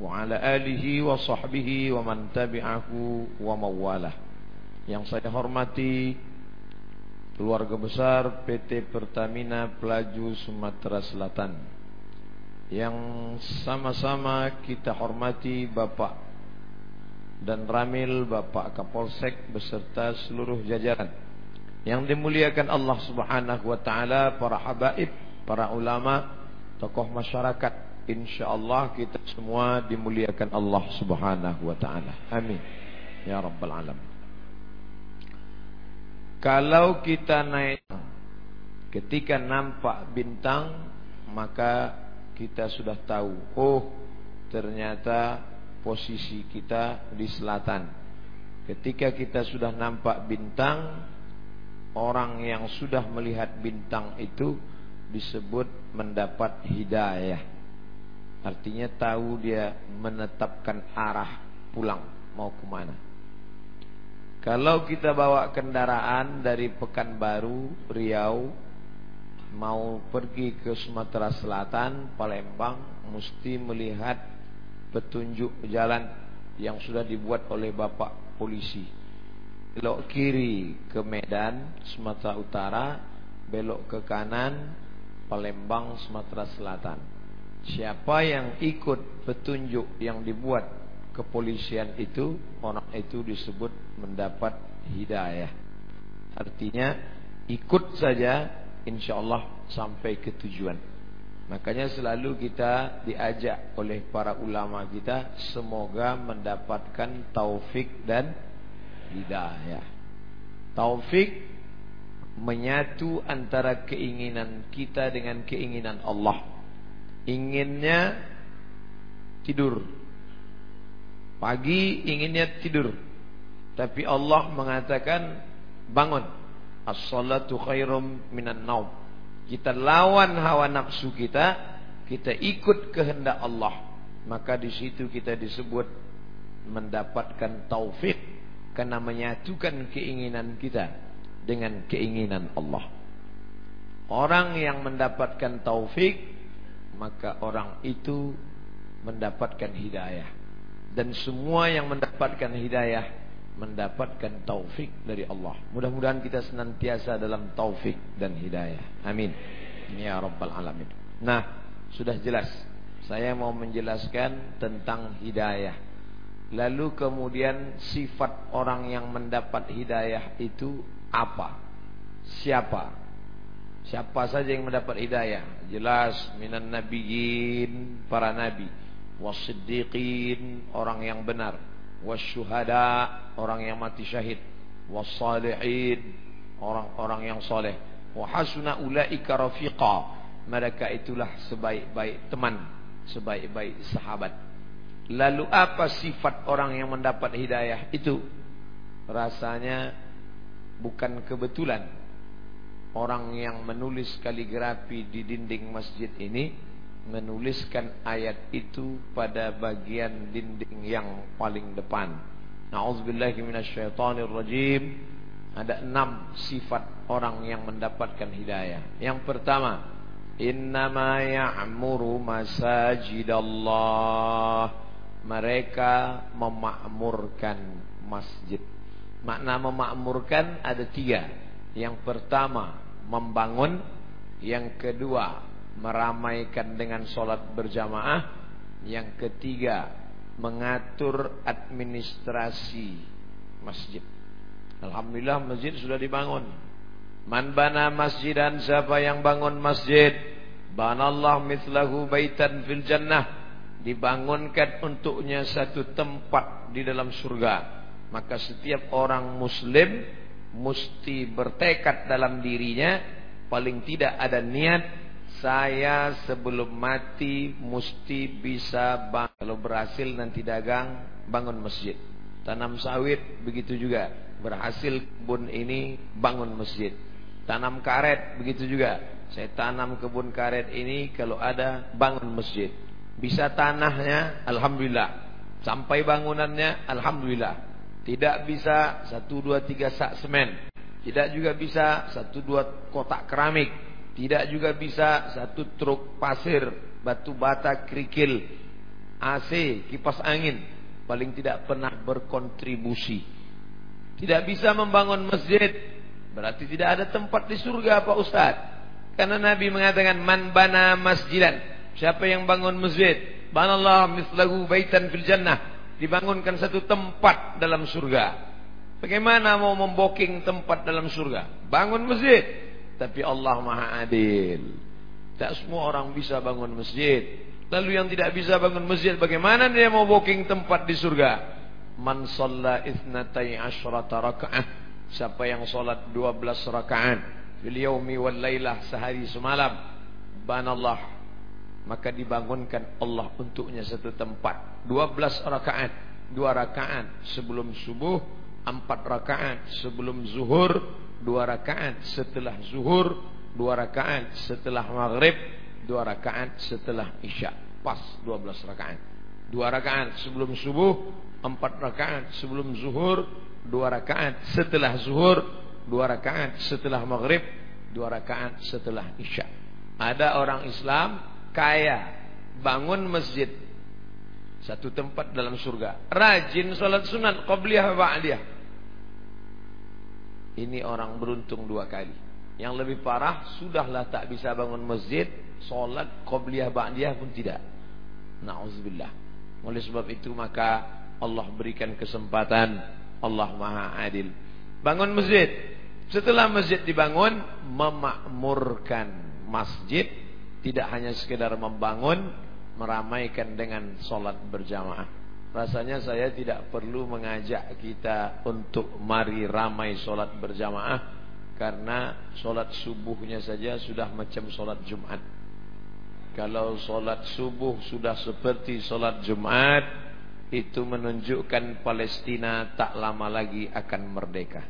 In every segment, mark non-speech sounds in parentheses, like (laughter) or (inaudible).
وعلى آله وصحبه ومن تبعه ومواله Yang saya hormati keluarga besar PT Pertamina Pelaju Sumatera Selatan Yang sama-sama kita hormati Bapak dan Ramil Bapak Kapolsek beserta seluruh jajaran yang dimuliakan Allah Subhanahu wa taala para habaib, para ulama, tokoh masyarakat. Insyaallah kita semua dimuliakan Allah Subhanahu wa taala. Amin. Ya rabbal alamin. Kalau kita naik ketika nampak bintang maka kita sudah tahu oh ternyata posisi kita di selatan. Ketika kita sudah nampak bintang orang yang sudah melihat bintang itu disebut mendapat hidayah. Artinya tahu dia menetapkan arah pulang mau ke mana. Kalau kita bawa kendaraan dari Pekanbaru, Riau mau pergi ke Sumatera Selatan, Palembang, mesti melihat petunjuk jalan yang sudah dibuat oleh Bapak polisi belok kiri ke Medan, Sumatera Utara, belok ke kanan, Palembang, Sumatera Selatan. Siapa yang ikut petunjuk yang dibuat kepolisian itu, orang itu disebut mendapat hidayah. Artinya ikut saja, insya Allah sampai ke tujuan. Makanya selalu kita diajak oleh para ulama kita, semoga mendapatkan taufik dan hidayah. Taufik menyatu antara keinginan kita dengan keinginan Allah. Inginnya tidur. Pagi inginnya tidur. Tapi Allah mengatakan bangun. As-salatu khairum minan naum. Kita lawan hawa nafsu kita, kita ikut kehendak Allah. Maka di situ kita disebut mendapatkan taufik karena menyatukan keinginan kita dengan keinginan Allah. Orang yang mendapatkan taufik maka orang itu mendapatkan hidayah dan semua yang mendapatkan hidayah mendapatkan taufik dari Allah. Mudah-mudahan kita senantiasa dalam taufik dan hidayah. Amin. Ya rabbal alamin. Nah, sudah jelas. Saya mau menjelaskan tentang hidayah. Lalu kemudian sifat orang yang mendapat hidayah itu apa? Siapa? Siapa saja yang mendapat hidayah? Jelas minan nabiyyin, para nabi, wasiddiqin, orang yang benar, wasyuhada, orang yang mati syahid, wassalihin, orang-orang yang soleh, wa hasuna ulaika rafiqa. Mereka itulah sebaik-baik teman, sebaik-baik sahabat. Lalu apa sifat orang yang mendapat hidayah itu? Rasanya bukan kebetulan orang yang menulis kaligrafi di dinding masjid ini menuliskan ayat itu pada bagian dinding yang paling depan. Nauzubillahi minasyaitonirrajim. Ada enam sifat orang yang mendapatkan hidayah. Yang pertama, innama ya'muru masajidallah mereka memakmurkan masjid. Makna memakmurkan ada tiga. Yang pertama membangun, yang kedua meramaikan dengan sholat berjamaah, yang ketiga mengatur administrasi masjid. Alhamdulillah masjid sudah dibangun. Man bana masjidan siapa yang bangun masjid, banallah mithlahu baitan fil jannah dibangunkan untuknya satu tempat di dalam surga. Maka setiap orang muslim mesti bertekad dalam dirinya paling tidak ada niat Saya sebelum mati mesti bisa bang kalau berhasil nanti dagang bangun masjid. Tanam sawit begitu juga. Berhasil kebun ini bangun masjid. Tanam karet begitu juga. Saya tanam kebun karet ini kalau ada bangun masjid. Bisa tanahnya alhamdulillah. Sampai bangunannya alhamdulillah. Tidak bisa satu dua tiga sak semen. Tidak juga bisa satu dua kotak keramik tidak juga bisa satu truk pasir, batu bata, kerikil, AC, kipas angin. Paling tidak pernah berkontribusi. Tidak bisa membangun masjid. Berarti tidak ada tempat di surga Pak Ustaz. Karena Nabi mengatakan man bana masjidan. Siapa yang bangun masjid? Banallah mislahu baitan fil jannah. Dibangunkan satu tempat dalam surga. Bagaimana mau memboking tempat dalam surga? Bangun masjid. Tapi Allah maha adil. Tak semua orang bisa bangun masjid. Lalu yang tidak bisa bangun masjid, bagaimana dia mau booking tempat di surga? Man salla ithnatai asyrata raka'ah. Siapa yang solat 12 rakaat. Bil yaumi wal laylah sehari semalam. Banallah. Maka dibangunkan Allah untuknya satu tempat. 12 rakaat. Dua rakaat sebelum subuh. Empat rakaat sebelum zuhur dua rakaat setelah zuhur, dua rakaat setelah maghrib, dua rakaat setelah isya. Pas 12 rakaat. Dua rakaat sebelum subuh, empat rakaat sebelum zuhur, dua rakaat setelah zuhur, dua rakaat setelah maghrib, dua rakaat setelah isya. Ada orang Islam kaya bangun masjid satu tempat dalam surga. Rajin salat sunat qabliyah ba'diyah. Ini orang beruntung dua kali. Yang lebih parah, sudahlah tak bisa bangun masjid, solat, qobliyah, ba'diyah pun tidak. Na'udzubillah. Oleh sebab itu maka Allah berikan kesempatan. Allah maha adil. Bangun masjid. Setelah masjid dibangun, memakmurkan masjid. Tidak hanya sekedar membangun, meramaikan dengan solat berjamaah. Rasanya saya tidak perlu mengajak kita untuk mari ramai solat berjamaah Karena solat subuhnya saja sudah macam solat Jumat. Kalau solat subuh sudah seperti solat Jumat Itu menunjukkan Palestina tak lama lagi akan merdeka.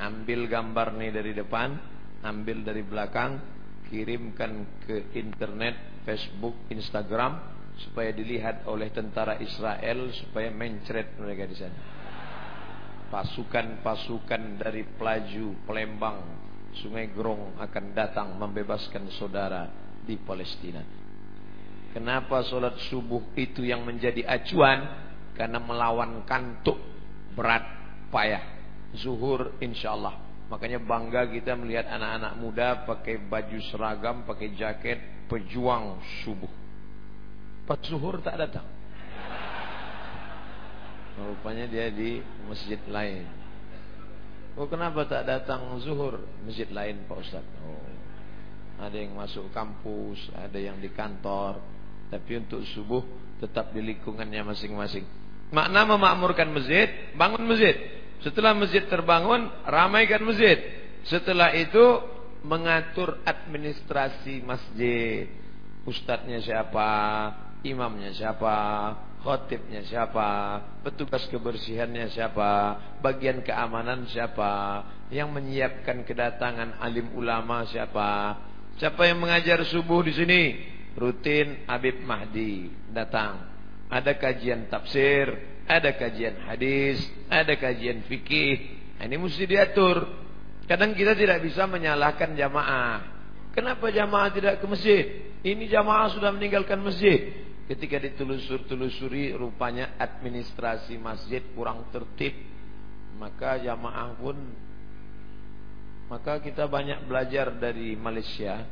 Ambil gambar nih dari depan Ambil dari belakang Kirimkan ke internet, Facebook, Instagram supaya dilihat oleh tentara Israel supaya mencret mereka di sana. Pasukan-pasukan dari Pelaju, Pelembang, Sungai Grong akan datang membebaskan saudara di Palestina. Kenapa solat subuh itu yang menjadi acuan? Karena melawan kantuk berat payah. Zuhur insya Allah. Makanya bangga kita melihat anak-anak muda pakai baju seragam, pakai jaket, pejuang subuh. Pas zuhur tak datang. Rupanya dia di masjid lain. Oh kenapa tak datang zuhur masjid lain Pak Ustaz? Oh, ada yang masuk kampus, ada yang di kantor. Tapi untuk subuh tetap di lingkungannya masing-masing. Makna memakmurkan masjid, bangun masjid. Setelah masjid terbangun, ramaikan masjid. Setelah itu mengatur administrasi masjid. Ustadznya siapa, imamnya siapa, khotibnya siapa, petugas kebersihannya siapa, bagian keamanan siapa, yang menyiapkan kedatangan alim ulama siapa, siapa yang mengajar subuh di sini, rutin Habib Mahdi datang, ada kajian tafsir, ada kajian hadis, ada kajian fikih, ini mesti diatur. Kadang kita tidak bisa menyalahkan jamaah. Kenapa jamaah tidak ke masjid? Ini jamaah sudah meninggalkan masjid. Ketika ditelusur-telusuri rupanya administrasi masjid kurang tertib. Maka jamaah pun maka kita banyak belajar dari Malaysia.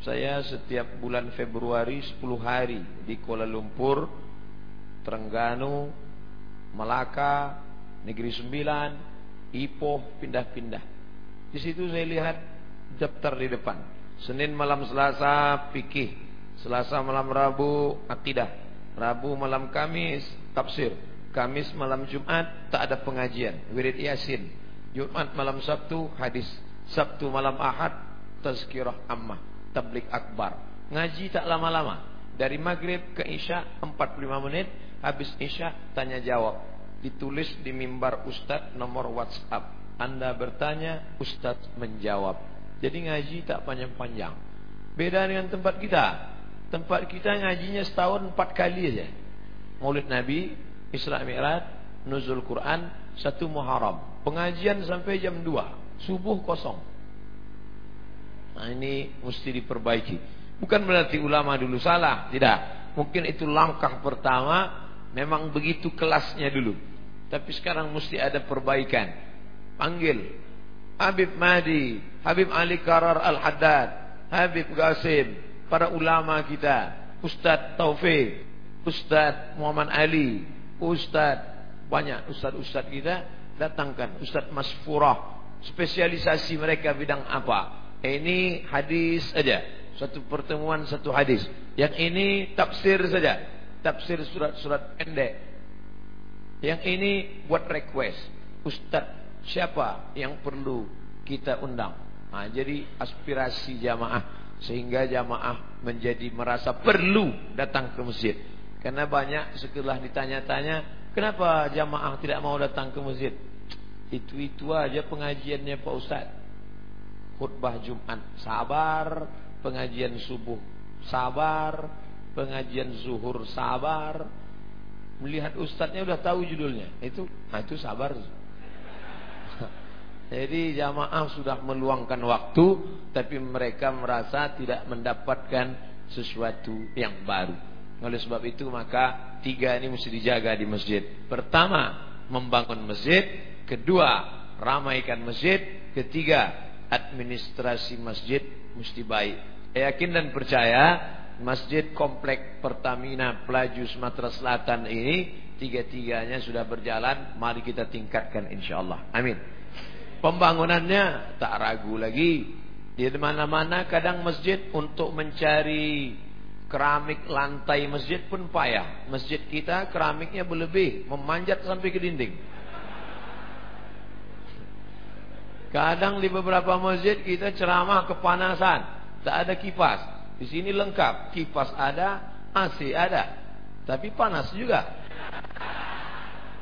Saya setiap bulan Februari 10 hari di Kuala Lumpur, Terengganu, Melaka, Negeri Sembilan, Ipoh pindah-pindah. Di situ saya lihat daftar di depan. Senin malam Selasa fikih, Selasa malam Rabu akidah, Rabu malam Kamis tafsir, Kamis malam Jumat tak ada pengajian, wirid Yasin. Jumat malam Sabtu hadis, Sabtu malam Ahad tazkirah ammah, tablik akbar. Ngaji tak lama-lama. Dari maghrib ke isya 45 menit, habis isya tanya jawab. Ditulis di mimbar ustadz nomor WhatsApp. Anda bertanya, ustadz menjawab. Jadi ngaji tak panjang-panjang. Beda dengan tempat kita. Tempat kita ngajinya setahun empat kali aja. Maulid Nabi, Isra Mi'raj, Nuzul Quran, satu Muharram. Pengajian sampai jam 2. Subuh kosong. Nah ini mesti diperbaiki. Bukan berarti ulama dulu salah, tidak. Mungkin itu langkah pertama, memang begitu kelasnya dulu. Tapi sekarang mesti ada perbaikan. Panggil Habib Mahdi, Habib Ali Karar Al-Haddad, Habib Qasim, para ulama kita, Ustadz Taufik, Ustadz Muhammad Ali, Ustadz banyak Ustadz-Ustadz kita datangkan Ustadz Masfurah, spesialisasi mereka bidang apa? Ini hadis saja. Satu pertemuan satu hadis. Yang ini tafsir saja. Tafsir surat-surat pendek. Yang ini buat request. Ustaz siapa yang perlu kita undang? Nah, jadi aspirasi jamaah sehingga jamaah menjadi merasa perlu datang ke masjid. Karena banyak setelah ditanya-tanya, kenapa jamaah tidak mau datang ke masjid? Itu-itu aja pengajiannya Pak Ustaz khutbah Jumat sabar, pengajian subuh sabar, pengajian zuhur sabar. Melihat ustadznya udah tahu judulnya. Itu nah itu sabar. (laughs) Jadi jamaah sudah meluangkan waktu tapi mereka merasa tidak mendapatkan sesuatu yang baru. Oleh sebab itu maka tiga ini mesti dijaga di masjid. Pertama, membangun masjid, kedua, ramaikan masjid, ketiga, administrasi masjid mesti baik. Saya yakin dan percaya masjid komplek Pertamina Pelaju Sumatera Selatan ini tiga-tiganya sudah berjalan. Mari kita tingkatkan insyaallah. Amin. Pembangunannya tak ragu lagi. Di mana-mana kadang masjid untuk mencari keramik lantai masjid pun payah. Masjid kita keramiknya berlebih, memanjat sampai ke dinding. Kadang di beberapa masjid kita ceramah kepanasan, tak ada kipas. Di sini lengkap, kipas ada, AC ada, tapi panas juga.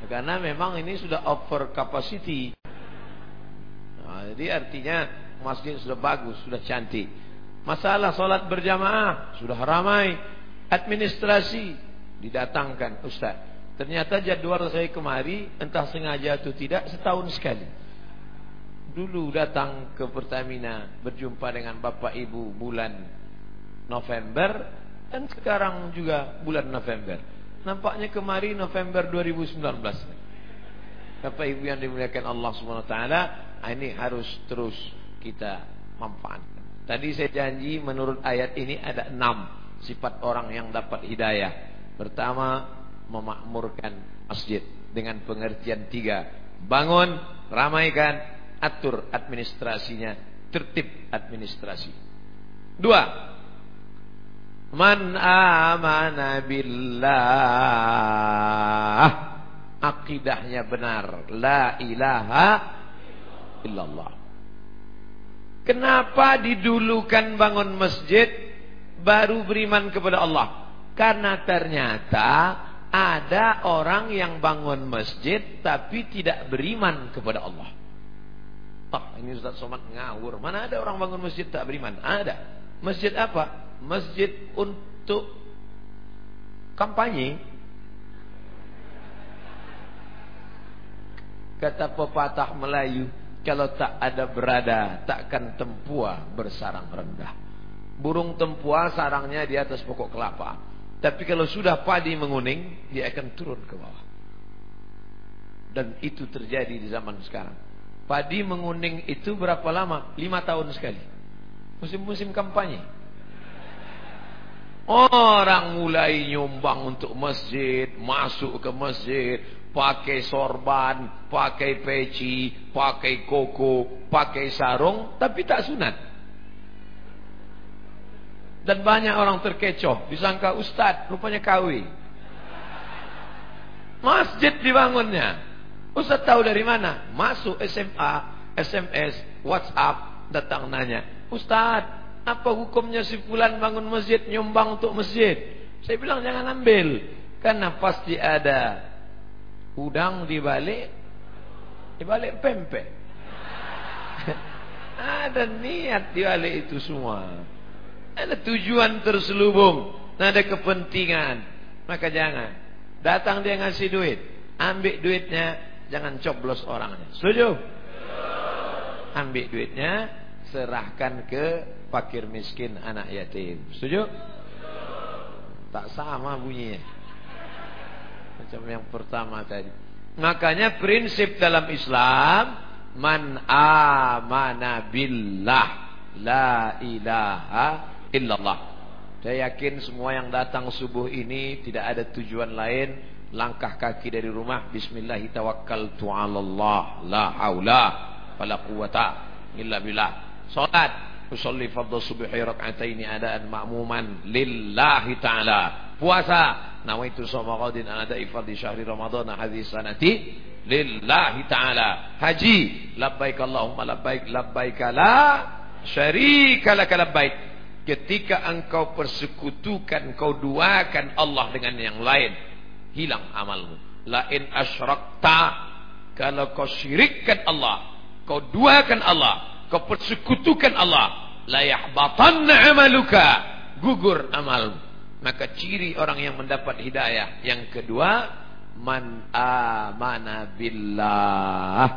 Karena memang ini sudah over capacity. Nah, jadi artinya masjid sudah bagus, sudah cantik. Masalah solat berjamaah sudah ramai, administrasi didatangkan Ustaz. Ternyata jadwal saya kemari entah sengaja atau tidak setahun sekali dulu datang ke Pertamina berjumpa dengan Bapak Ibu bulan November dan sekarang juga bulan November. Nampaknya kemarin November 2019. Bapak Ibu yang dimuliakan Allah Subhanahu wa taala, ini harus terus kita manfaatkan. Tadi saya janji menurut ayat ini ada enam sifat orang yang dapat hidayah. Pertama, memakmurkan masjid dengan pengertian tiga. Bangun, ramaikan, atur administrasinya, tertib administrasi. Dua, man amana billah, akidahnya benar, la ilaha illallah. Kenapa didulukan bangun masjid baru beriman kepada Allah? Karena ternyata ada orang yang bangun masjid tapi tidak beriman kepada Allah. Ah, ini Ustaz Somad ngawur. Mana ada orang bangun masjid tak beriman? Ada. Masjid apa? Masjid untuk kampanye. Kata pepatah Melayu, kalau tak ada berada, takkan tempua bersarang rendah. Burung tempua sarangnya di atas pokok kelapa. Tapi kalau sudah padi menguning, dia akan turun ke bawah. Dan itu terjadi di zaman sekarang. Padi menguning itu berapa lama? Lima tahun sekali. Musim-musim kampanye. Orang mulai nyumbang untuk masjid, masuk ke masjid, pakai sorban, pakai peci, pakai koko, pakai sarung, tapi tak sunat. Dan banyak orang terkecoh, disangka ustad, rupanya kawi. Masjid dibangunnya. Ustaz tahu dari mana? Masuk SMA, SMS, WhatsApp, datang nanya. Ustaz, apa hukumnya si fulan bangun masjid nyumbang untuk masjid? Saya bilang jangan ambil. Karena pasti ada udang di balik di balik pempek. (laughs) ada niat di balik itu semua. Ada tujuan terselubung, ada kepentingan. Maka jangan. Datang dia ngasih duit, ambil duitnya, jangan coblos orangnya. Setuju? Ambil duitnya, serahkan ke fakir miskin anak yatim. Setuju? Tak sama bunyinya. Macam yang pertama tadi. Makanya prinsip dalam Islam man amana billah la ilaha illallah. Saya yakin semua yang datang subuh ini tidak ada tujuan lain langkah kaki dari rumah bismillah tawakkaltu 'alallah la haula wala quwata illa billah. Salat usolli fardhu subhi rak'ataini adaan ma'muman lillahi ta'ala. Puasa nawaitu shawma qadin ada ifadhi syahri ramadhan hadis sanati lillahi ta'ala. Haji labbaik Allahumma labbaik labbaik la syarika lak labbaik ketika engkau persekutukan kau duakan Allah dengan yang lain hilang amalmu lain asyrakta kalau kau syirikkan Allah kau duakan Allah kau persekutukan Allah. La yahbatanna amaluka. Gugur amalmu. Maka ciri orang yang mendapat hidayah. Yang kedua man amana billah.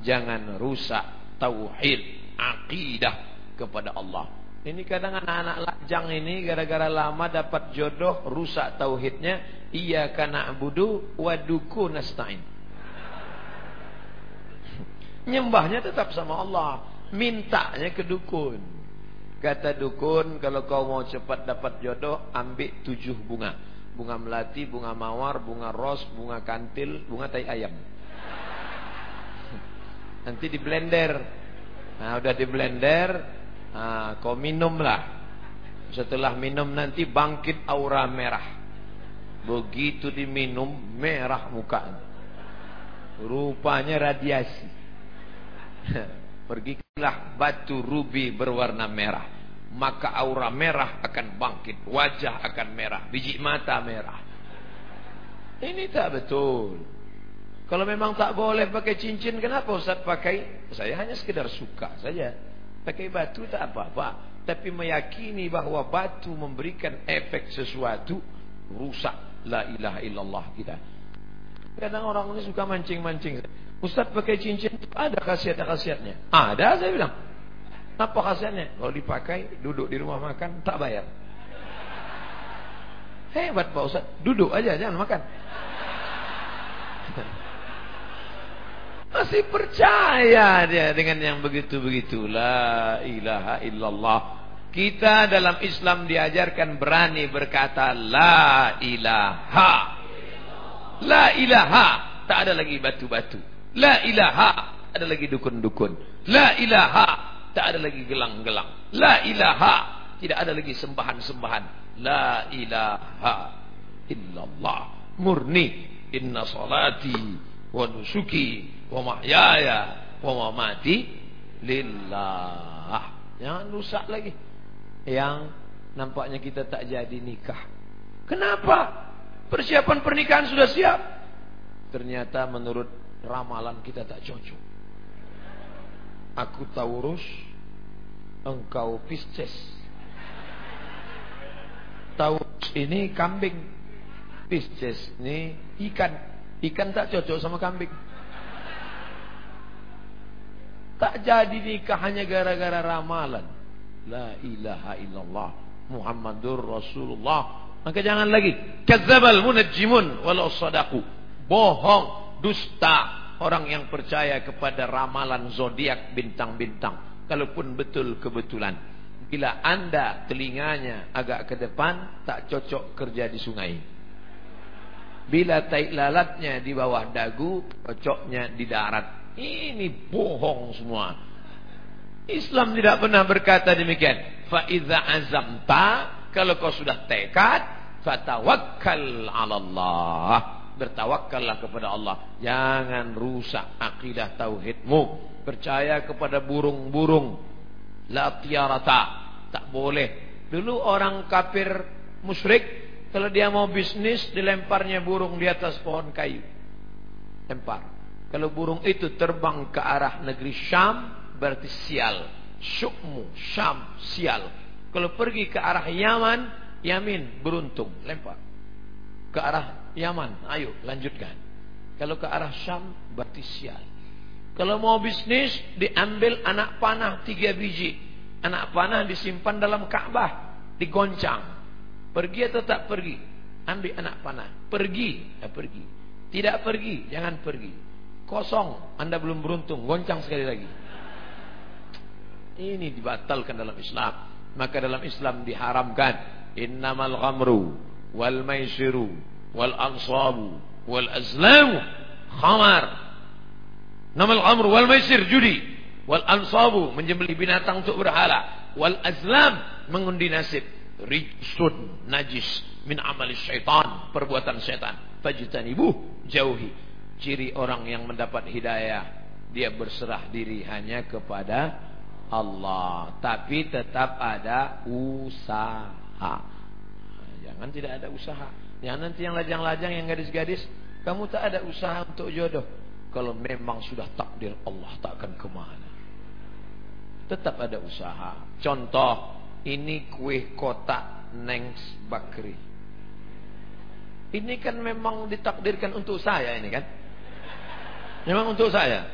Jangan rusak tauhid akidah kepada Allah. Ini kadang anak-anak lajang ini gara-gara lama dapat jodoh rusak tauhidnya. Iya karena abudu waduku nasta'in. Nyembahnya tetap sama Allah, mintanya ke dukun. Kata dukun, kalau kau mau cepat dapat jodoh, ambil tujuh bunga. Bunga melati, bunga mawar, bunga ros, bunga kantil, bunga tai ayam. (laughs) Nanti di blender. Nah, udah di blender, Ah, kau minumlah. Setelah minum nanti bangkit aura merah. Begitu diminum merah muka. Rupanya radiasi. (laughs) Pergilah batu rubi berwarna merah. Maka aura merah akan bangkit. Wajah akan merah. Biji mata merah. Ini tak betul. Kalau memang tak boleh pakai cincin, kenapa Ustaz pakai? Saya hanya sekedar suka saja. Pakai batu tak apa-apa. Tapi meyakini bahawa batu memberikan efek sesuatu. Rusak. La ilaha illallah kita. Kadang orang ini suka mancing-mancing. Ustaz pakai cincin ada khasiat-khasiatnya. Ada saya bilang. Apa khasiatnya? Kalau dipakai duduk di rumah makan tak bayar. Hebat Pak Ustaz. Duduk aja jangan makan. (laughs) Masih percaya dia dengan yang begitu-begitu. La ilaha illallah. Kita dalam Islam diajarkan berani berkata La ilaha. La ilaha. Tak ada lagi batu-batu. La ilaha. Ada lagi dukun-dukun. La ilaha. Tak ada lagi gelang-gelang. La ilaha. Tidak ada lagi sembahan-sembahan. La ilaha illallah. Murni. Inna salati wa nusuki wa mahyaya wa mamati lillah. Jangan rusak lagi. Yang nampaknya kita tak jadi nikah. Kenapa? Persiapan pernikahan sudah siap. Ternyata menurut ramalan kita tak cocok. Aku Taurus, engkau Pisces. Taurus ini kambing. Pisces ini ikan. Ikan tak cocok sama kambing. Tak jadi nikah hanya gara-gara ramalan. La ilaha illallah. Muhammadur Rasulullah. Maka jangan lagi. Kadzabal munajjimun walau sadaku. Bohong, dusta. Orang yang percaya kepada ramalan zodiak bintang-bintang. Kalaupun betul kebetulan. Bila anda telinganya agak ke depan, tak cocok kerja di sungai. Bila taik lalatnya di bawah dagu, cocoknya di darat. Ini bohong semua. Islam tidak pernah berkata demikian. Fa iza azamta, kalau kau sudah tekad, fatawakkal 'ala Allah. Bertawakkallah kepada Allah. Jangan rusak akidah tauhidmu. Percaya kepada burung-burung. La tiarata. Tak boleh. Dulu orang kafir musyrik kalau dia mau bisnis dilemparnya burung di atas pohon kayu. Lempar. Kalau burung itu terbang ke arah negeri Syam berarti sial. Syukmu, Syam, sial. Kalau pergi ke arah Yaman, Yamin beruntung, lempar. Ke arah Yaman, ayo lanjutkan. Kalau ke arah Syam berarti sial. Kalau mau bisnis diambil anak panah tiga biji. Anak panah disimpan dalam Ka'bah, digoncang. Pergi atau tak pergi? Ambil anak panah. Pergi, ya pergi. Tidak pergi, jangan pergi. Kosong, Anda belum beruntung, goncang sekali lagi. Ini dibatalkan dalam Islam. Maka dalam Islam diharamkan innamal ghamru wal maisiru wal ansabu wal azlamu khamar. Namal amr wal maisir judi. Wal ansabu menjembeli binatang untuk berhala. Wal azlam mengundi nasib. Rijsun najis min amali syaitan perbuatan syaitan. Fajtanibuh jauhi. Ciri orang yang mendapat hidayah dia berserah diri hanya kepada Allah. Tapi tetap ada usaha jangan tidak ada usaha jangan nanti yang lajang-lajang yang gadis-gadis kamu tak ada usaha untuk jodoh kalau memang sudah takdir Allah takkan ke mana. Tetap ada usaha. Contoh, ini kue kotak Nengs Bakri. Ini kan memang ditakdirkan untuk saya ini kan. Memang untuk saya.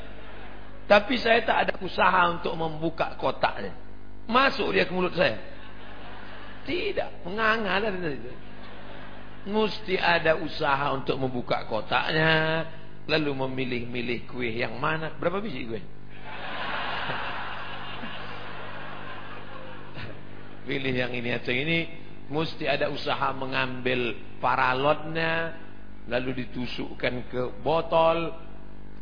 Tapi saya tak ada usaha untuk membuka kotaknya. Masuk dia ke mulut saya. Tidak, menganga dari itu. Mesti ada usaha untuk membuka kotaknya, Lalu memilih-milih kue yang mana? Berapa biji kue? (laughs) Pilih yang ini atau ini. Mesti ada usaha mengambil paralotnya. Lalu ditusukkan ke botol.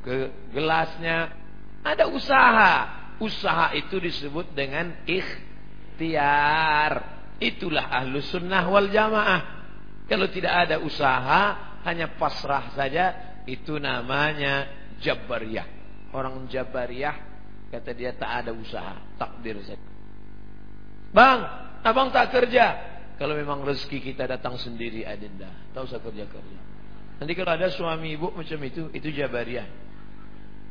Ke gelasnya. Ada usaha. Usaha itu disebut dengan ikhtiar. Itulah ahlu sunnah wal jamaah. Kalau tidak ada usaha. Hanya pasrah saja itu namanya Jabariyah. Orang Jabariyah kata dia tak ada usaha, takdir saja. Bang, abang tak kerja. Kalau memang rezeki kita datang sendiri adinda, tak usah kerja-kerja. Nanti kalau ada suami ibu macam itu, itu Jabariyah.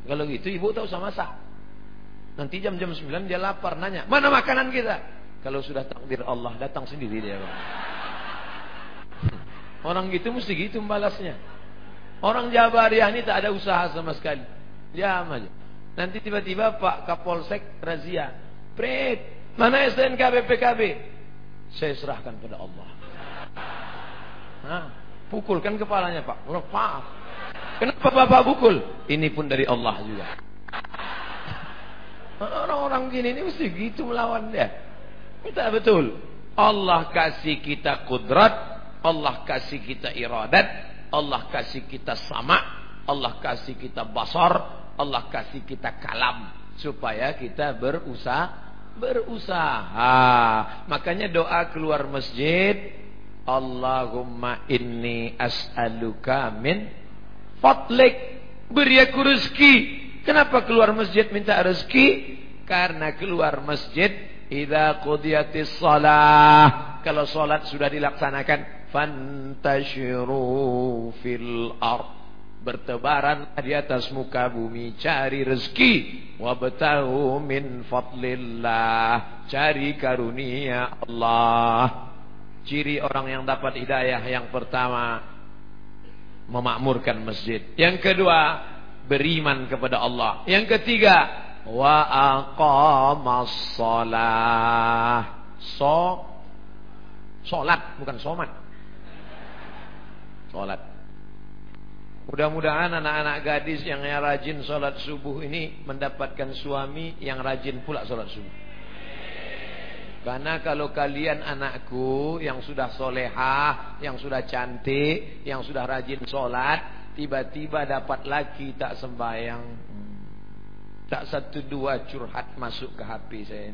Kalau gitu ibu tak usah masak. Nanti jam-jam 9 dia lapar nanya, "Mana makanan kita?" Kalau sudah takdir Allah datang sendiri dia, Bang. Orang gitu mesti gitu membalasnya. Orang Jabariyah ini tak ada usaha sama sekali. Diam aja. Nanti tiba-tiba Pak Kapolsek razia. Pret, mana STNK BPKB? Saya serahkan pada Allah. Nah, pukulkan kepalanya Pak. Maaf. Kenapa Bapak pukul? Ini pun dari Allah juga. Orang-orang gini ini mesti gitu melawan dia. Kita betul. Allah kasih kita kudrat. Allah kasih kita iradat. Allah kasih kita sama, Allah kasih kita basar, Allah kasih kita kalam supaya kita berusaha berusaha. Makanya doa keluar masjid, Allahumma inni as'aluka min fadlik. Beri aku rezeki. Kenapa keluar masjid minta rezeki? Karena keluar masjid idza qudiyatis shalah. Kalau salat sudah dilaksanakan, fantashiru fil ard. Bertebaran di atas muka bumi cari rezeki. Wabtahu min fadlillah. Cari karunia Allah. Ciri orang yang dapat hidayah yang pertama memakmurkan masjid. Yang kedua beriman kepada Allah. Yang ketiga wa aqamas shalah so salat bukan somat sholat. Mudah-mudahan anak-anak gadis yang rajin sholat subuh ini mendapatkan suami yang rajin pula sholat subuh. Karena kalau kalian anakku yang sudah solehah, yang sudah cantik, yang sudah rajin sholat, tiba-tiba dapat laki tak sembahyang. Tak satu dua curhat masuk ke HP saya.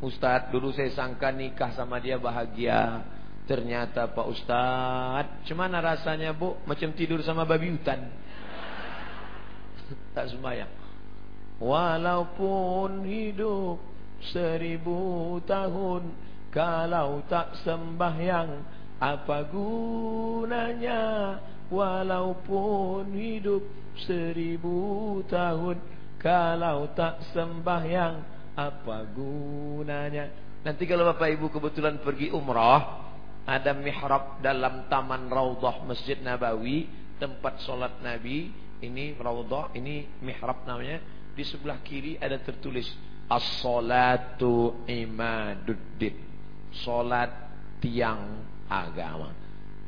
Ustadz dulu saya sangka nikah sama dia bahagia. Ternyata Pak Ustadz, Cemana rasanya bu? Macam tidur sama babi hutan. tak sembahyang. Walaupun hidup seribu tahun Kalau tak sembahyang Apa gunanya Walaupun hidup seribu tahun Kalau tak sembahyang Apa gunanya Nanti kalau Bapak Ibu kebetulan pergi umrah Ada mihrab dalam taman Raudhah Masjid Nabawi Tempat solat Nabi Ini Raudhah, ini mihrab namanya Di sebelah kiri ada tertulis As-salatu imaduddin Solat tiang agama.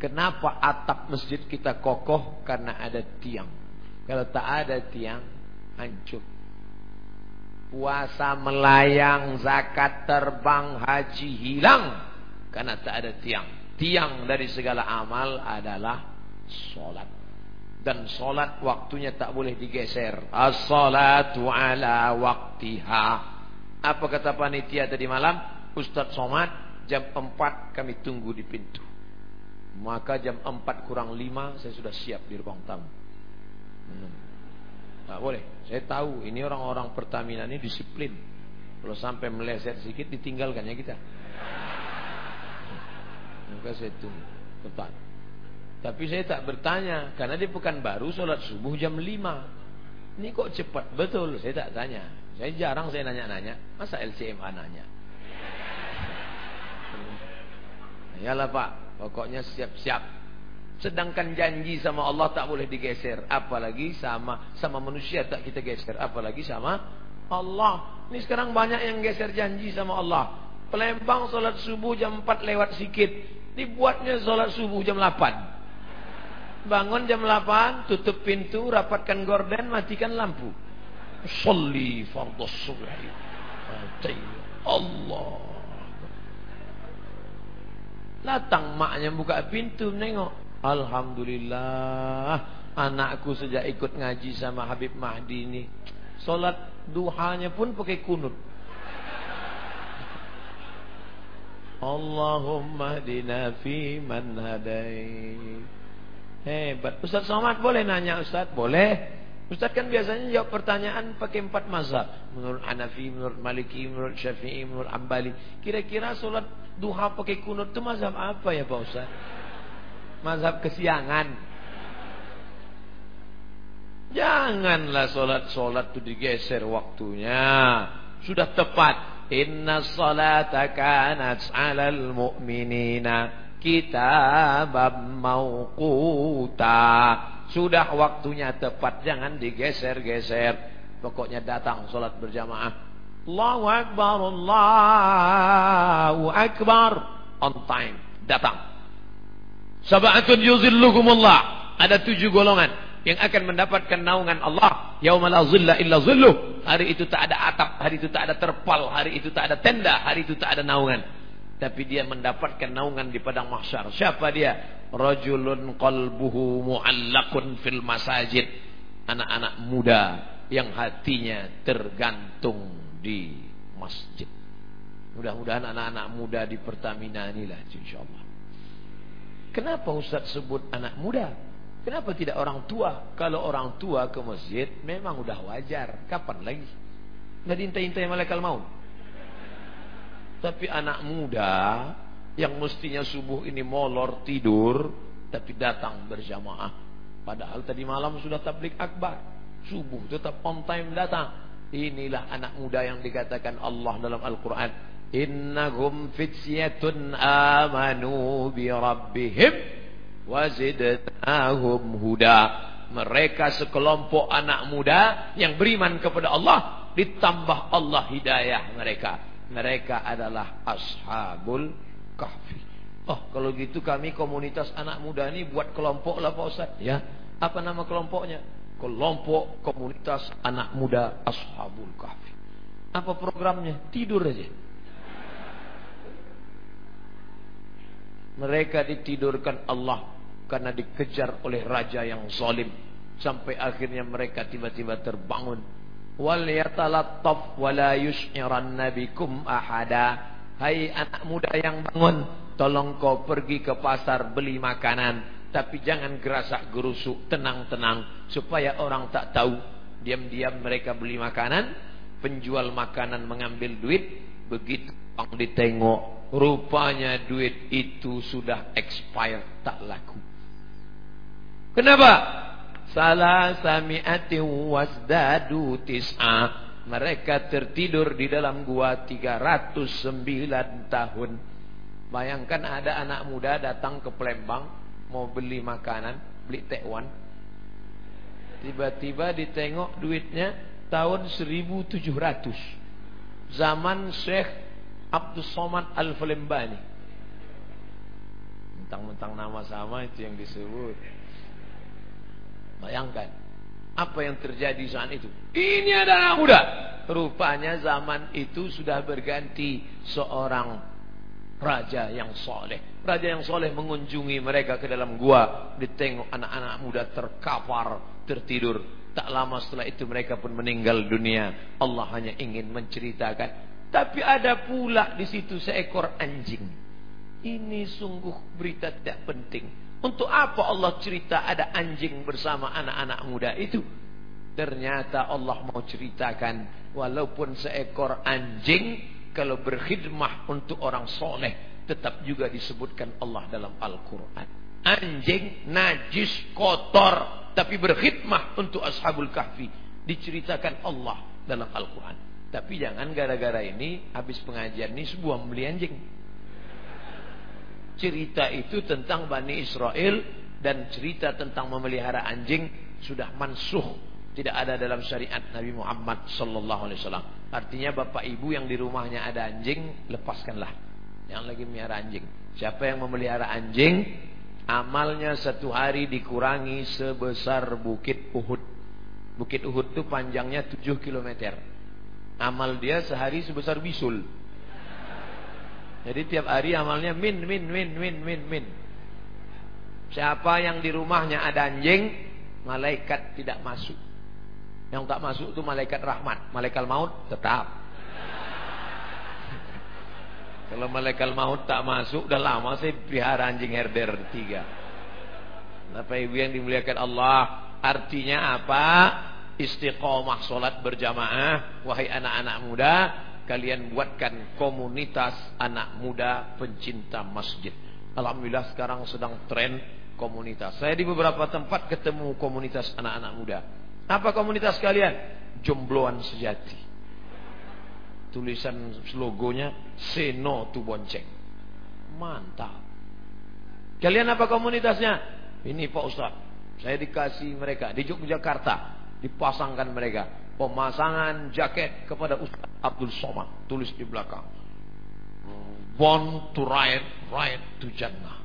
Kenapa atap masjid kita kokoh? Karena ada tiang. Kalau tak ada tiang, hancur. Puasa melayang, zakat terbang, haji hilang. Karena tak ada tiang. Tiang dari segala amal adalah solat. Dan solat waktunya tak boleh digeser. As-salatu ala waktiha. Apa kata panitia tadi malam? Ustaz Somad Jam 4 kami tunggu di pintu. Maka jam 4 kurang 5 saya sudah siap di ruang tamu. Hmm. Tak boleh. Saya tahu ini orang-orang Pertamina ini disiplin. Kalau sampai meleset sedikit ditinggalkannya kita. Maka saya tunggu. Tepat. Tapi saya tak bertanya karena dia bukan baru sholat subuh jam 5. Ini kok cepat betul? Saya tak tanya. Saya jarang saya nanya-nanya. Masa LCMA nanya? Yalah Pak, pokoknya siap-siap. Sedangkan janji sama Allah tak boleh digeser, apalagi sama sama manusia tak kita geser, apalagi sama Allah. Ini sekarang banyak yang geser janji sama Allah. Pelembang solat subuh jam 4 lewat sikit, dibuatnya solat subuh jam 8. Bangun jam 8, tutup pintu, rapatkan gorden, matikan lampu. Salli fardhu subhi. Allah. Datang maknya buka pintu nengok. Alhamdulillah. Anakku sejak ikut ngaji sama Habib Mahdi ini. Solat duhanya pun pakai kunut. Allahumma dina fi man hadai. Hebat. Ustaz Somad boleh nanya Ustaz? Boleh. Ustaz kan biasanya jawab pertanyaan pakai empat mazhab. Menurut Hanafi, menurut Maliki, menurut Syafi'i, menurut Ambali. Kira-kira solat duha pakai kunut itu mazhab apa ya Pak Ustaz? Mazhab kesiangan. Janganlah solat-solat itu digeser waktunya. Sudah tepat. Inna salata kanat alal mu'minina kitabam mauquta. Sudah waktunya tepat. Jangan digeser-geser. Pokoknya datang solat berjamaah. Allahu Akbar, Allahu Akbar. On time, datang. Sab'atun yuzilluhumullah. Ada tujuh golongan yang akan mendapatkan naungan Allah. Yauma la zilla illa zilluh. Hari itu tak ada atap, hari itu tak ada terpal, hari itu tak ada tenda, hari itu tak ada naungan. Tapi dia mendapatkan naungan di padang mahsyar. Siapa dia? Rajulun qalbuhu mu'allakun fil masajid. Anak-anak muda yang hatinya tergantung di masjid. Mudah-mudahan anak-anak muda di Pertamina inilah insyaallah. Kenapa Ustaz sebut anak muda? Kenapa tidak orang tua? Kalau orang tua ke masjid memang udah wajar. Kapan lagi? Nggak diintai-intai malaikat maut. Tapi anak muda yang mestinya subuh ini molor tidur tapi datang berjamaah. Padahal tadi malam sudah tablik akbar. Subuh tetap on time datang. Inilah anak muda yang dikatakan Allah dalam Al-Quran. Fityatun amanu bi rabbihim wazidnahum huda. Mereka sekelompok anak muda yang beriman kepada Allah ditambah Allah hidayah mereka. Mereka adalah ashabul kahfi. Oh, kalau gitu kami komunitas anak muda ini buat kelompok lah Pak Ustaz. Ya. Apa nama kelompoknya? kelompok komunitas anak muda Ashabul Kahfi. Apa programnya? Tidur aja. Mereka ditidurkan Allah karena dikejar oleh raja yang zalim sampai akhirnya mereka tiba-tiba terbangun. Wal yatalattaf wa la yush'iranna bikum ahada. Hai anak muda yang bangun, tolong kau pergi ke pasar beli makanan tapi jangan gerasak gerusuk, tenang-tenang supaya orang tak tahu. Diam-diam mereka beli makanan, penjual makanan mengambil duit, begitu orang ditengok, rupanya duit itu sudah expired, tak laku. Kenapa? Salah sami'ati wasdadu tis'a. Mereka tertidur di dalam gua 309 tahun. Bayangkan ada anak muda datang ke Palembang mau beli makanan, beli tekwan. Tiba-tiba ditengok duitnya tahun 1700. Zaman Syekh Abdul Somad Al-Falembani. Mentang-mentang nama sama itu yang disebut. Bayangkan apa yang terjadi saat itu. Ini adalah muda. Rupanya zaman itu sudah berganti seorang raja yang soleh. Raja yang soleh mengunjungi mereka ke dalam gua. Ditengok anak-anak muda terkapar, tertidur. Tak lama setelah itu mereka pun meninggal dunia. Allah hanya ingin menceritakan. Tapi ada pula di situ seekor anjing. Ini sungguh berita tidak penting. Untuk apa Allah cerita ada anjing bersama anak-anak muda itu? Ternyata Allah mau ceritakan walaupun seekor anjing kalau berkhidmah untuk orang soleh tetap juga disebutkan Allah dalam Al-Quran. Anjing najis kotor tapi berkhidmah untuk ashabul kahfi diceritakan Allah dalam Al-Quran. Tapi jangan gara-gara ini habis pengajian ini sebuah membeli anjing cerita itu tentang Bani Israel dan cerita tentang memelihara anjing sudah mansuh tidak ada dalam syariat Nabi Muhammad sallallahu alaihi wasallam. Artinya bapak ibu yang di rumahnya ada anjing, lepaskanlah. Yang lagi melihara anjing. Siapa yang memelihara anjing, amalnya satu hari dikurangi sebesar bukit Uhud. Bukit Uhud itu panjangnya 7 km. Amal dia sehari sebesar bisul. Jadi tiap hari amalnya min min min min min min. Siapa yang di rumahnya ada anjing, malaikat tidak masuk. Yang tak masuk itu malaikat rahmat, malaikat maut tetap. (laughs) Kalau malaikat maut tak masuk, udah lama saya pelihara anjing herder tiga. Bapak ibu yang dimuliakan Allah, artinya apa? Istiqomah solat berjamaah, wahai anak-anak muda, kalian buatkan komunitas anak muda pencinta masjid. Alhamdulillah sekarang sedang tren komunitas. Saya di beberapa tempat ketemu komunitas anak-anak muda. Apa komunitas kalian? Jombloan sejati. Tulisan logonya Seno tu bonceng. Mantap. Kalian apa komunitasnya? Ini Pak Ustaz. Saya dikasih mereka di Yogyakarta. Dipasangkan mereka. Pemasangan jaket kepada Ustaz Abdul Somad. Tulis di belakang. Born to ride ride to jannah.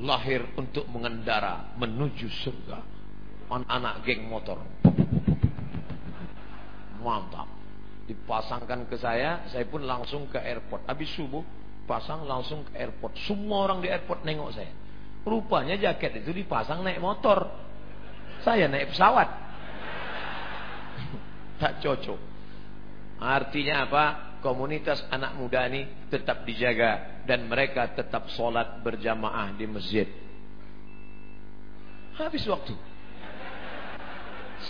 Lahir untuk mengendara menuju surga. Anak-anak geng motor. Mantap. Dipasangkan ke saya saya pun langsung ke airport. Habis subuh pasang langsung ke airport. Semua orang di airport nengok saya. Rupanya jaket itu dipasang naik motor. Saya naik pesawat tak cocok. Artinya apa? Komunitas anak muda ini tetap dijaga dan mereka tetap sholat berjamaah di masjid. Habis waktu.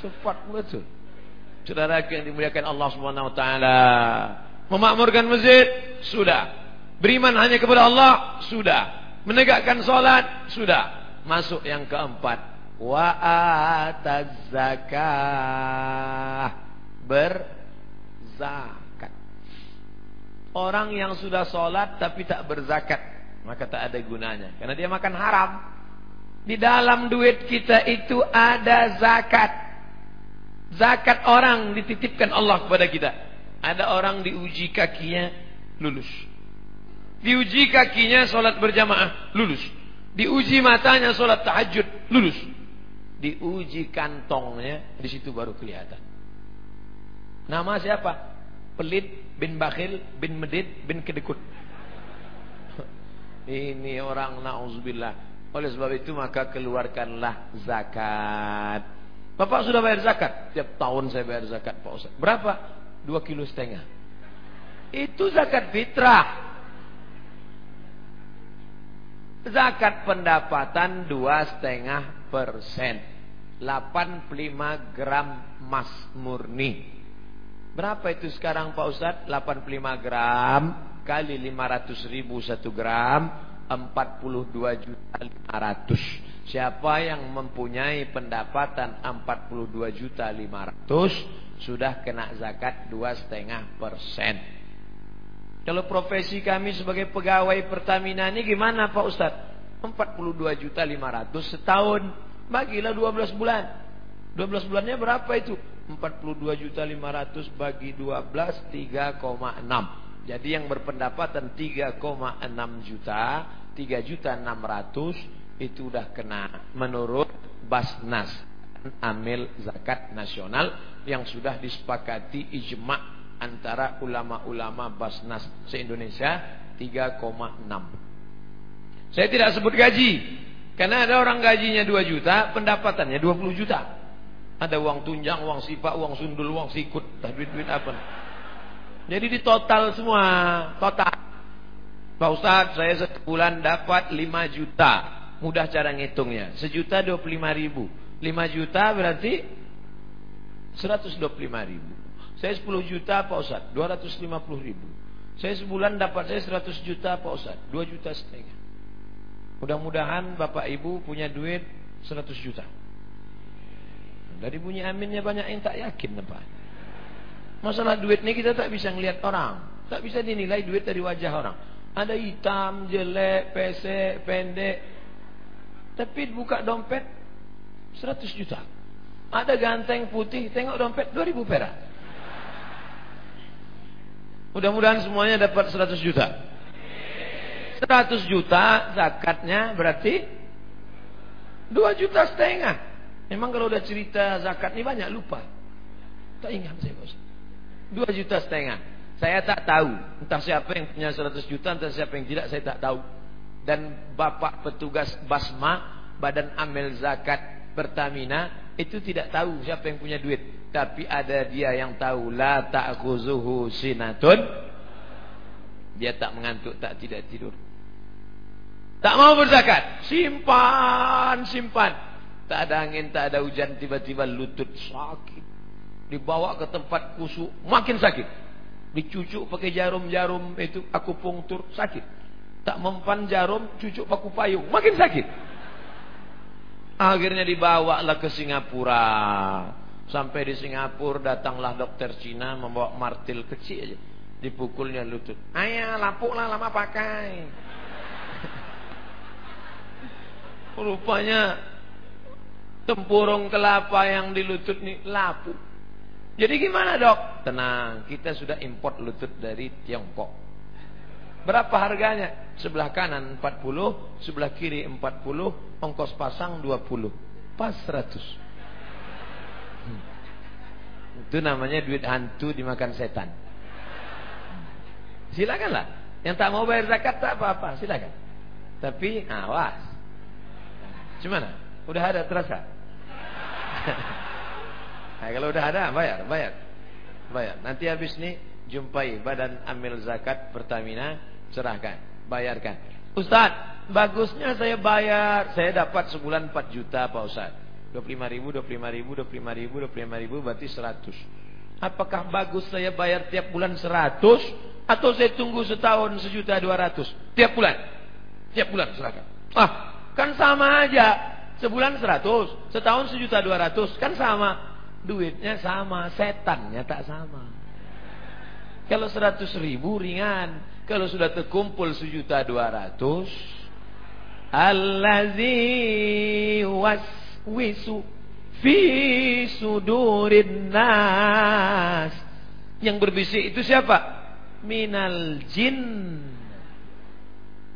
Cepat betul. Saudara yang dimuliakan Allah Subhanahu wa taala. Memakmurkan masjid sudah. Beriman hanya kepada Allah sudah. Menegakkan sholat sudah. Masuk yang keempat. Wa zakah berzakat. Orang yang sudah sholat tapi tak berzakat, maka tak ada gunanya. Karena dia makan haram. Di dalam duit kita itu ada zakat. Zakat orang dititipkan Allah kepada kita. Ada orang diuji kakinya, lulus. Diuji kakinya sholat berjamaah, lulus. Diuji matanya sholat tahajud, lulus. Diuji kantongnya, di situ baru kelihatan. Nama siapa? Pelit bin Bakhil bin Medit bin Kedekut. (laughs) Ini orang na'udzubillah. Oleh sebab itu maka keluarkanlah zakat. Bapak sudah bayar zakat? Tiap tahun saya bayar zakat Pak Ustaz. Berapa? Dua kilo setengah. Itu zakat fitrah. Zakat pendapatan dua setengah persen. 85 gram emas murni. Berapa itu sekarang Pak Ustadz? 85 gram kali 500 ribu 1 gram 42 juta 500 Siapa yang mempunyai pendapatan 42 juta 500 Sudah kena zakat 2,5 persen Kalau profesi kami sebagai pegawai Pertamina ini gimana Pak Ustadz? 42 juta 500 setahun Bagilah 12 bulan 12 bulannya berapa itu? 42 juta 500 bagi 12 3,6 Jadi yang berpendapatan 3,6 juta 3 juta 600 Itu udah kena menurut Basnas Amil zakat nasional Yang sudah disepakati ijma' Antara ulama-ulama Basnas se-Indonesia 3,6 Saya tidak sebut gaji Karena ada orang gajinya 2 juta Pendapatannya 20 juta ada uang tunjang, uang sifat, uang sundul, uang sikut, dah duit-duit apa. Jadi di total semua, total. Pak Ustaz, saya sebulan dapat 5 juta. Mudah cara ngitungnya. Sejuta 25 ribu. 5 juta berarti 125 ribu. Saya 10 juta Pak Ustaz, 250 ribu. Saya sebulan dapat saya 100 juta Pak Ustaz, 2 juta setengah. Mudah-mudahan Bapak Ibu punya duit 100 juta. Dari bunyi aminnya banyak yang tak yakin apa. Masalah duit ini kita tak bisa ngelihat orang. Tak bisa dinilai duit dari wajah orang. Ada hitam, jelek, pesek, pendek. Tapi buka dompet 100 juta. Ada ganteng putih, tengok dompet 2000 perak. Mudah-mudahan semuanya dapat 100 juta. 100 juta zakatnya berarti 2 juta setengah. Memang kalau udah cerita zakat ini banyak lupa. Tak ingat saya bos. Dua juta setengah. Saya tak tahu. Entah siapa yang punya 100 juta, entah siapa yang tidak, saya tak tahu. Dan bapak petugas Basma, Badan Amil Zakat Pertamina, itu tidak tahu siapa yang punya duit. Tapi ada dia yang tahu. La ta'khuzuhu sinatun. Dia tak mengantuk, tak tidak tidur. Tak mau berzakat. Simpan, simpan. Tak ada angin, tak ada hujan, tiba-tiba lutut sakit. Dibawa ke tempat kusuk, makin sakit. Dicucuk pakai jarum-jarum itu aku pungtur, sakit. Tak mempan jarum, cucuk paku payung, makin sakit. Akhirnya dibawa lah ke Singapura. Sampai di Singapura datanglah dokter Cina membawa martil kecil aja. Dipukulnya lutut. Ayah lapuk lah lama pakai. (laughs) Rupanya Tempurung kelapa yang di lutut ini lapu. Jadi gimana dok? Tenang, kita sudah import lutut dari Tiongkok. Berapa harganya? Sebelah kanan 40, sebelah kiri 40, ongkos pasang 20. Pas 100. Hmm. Itu namanya duit hantu dimakan setan. Silakanlah. Yang tak mau bayar zakat tak apa-apa, silakan. Tapi awas. Gimana? Udah ada terasa? (laughs) nah, kalau udah ada bayar, bayar. Bayar. Nanti habis ini jumpai Badan Amil Zakat Pertamina, serahkan, bayarkan. Ustaz, bagusnya saya bayar, saya dapat sebulan 4 juta Pak Ustaz. 25 ribu, 25 ribu, 25 ribu, 25 ribu berarti 100. Apakah bagus saya bayar tiap bulan 100 atau saya tunggu setahun sejuta 200 tiap bulan? Tiap bulan serahkan. Ah, kan sama aja. Sebulan seratus, setahun sejuta dua ratus, kan sama. Duitnya sama, setannya tak sama. Kalau seratus ribu ringan, kalau sudah terkumpul sejuta dua ratus, Allazi waswisu fi sudurin nas. Yang berbisik itu siapa? Minal jin.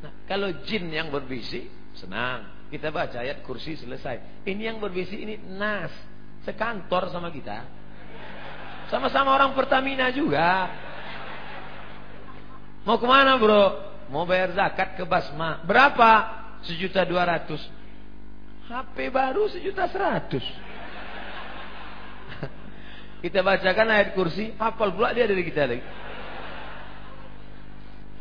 Nah, kalau jin yang berbisik, senang. Kita baca ayat kursi selesai. Ini yang berbisik ini nas. Sekantor sama kita. Sama-sama orang Pertamina juga. Mau ke mana bro? Mau bayar zakat ke Basma. Berapa? Sejuta dua ratus. HP baru sejuta seratus. (laughs) Kita bacakan ayat kursi. Hafal pula dia dari kita lagi.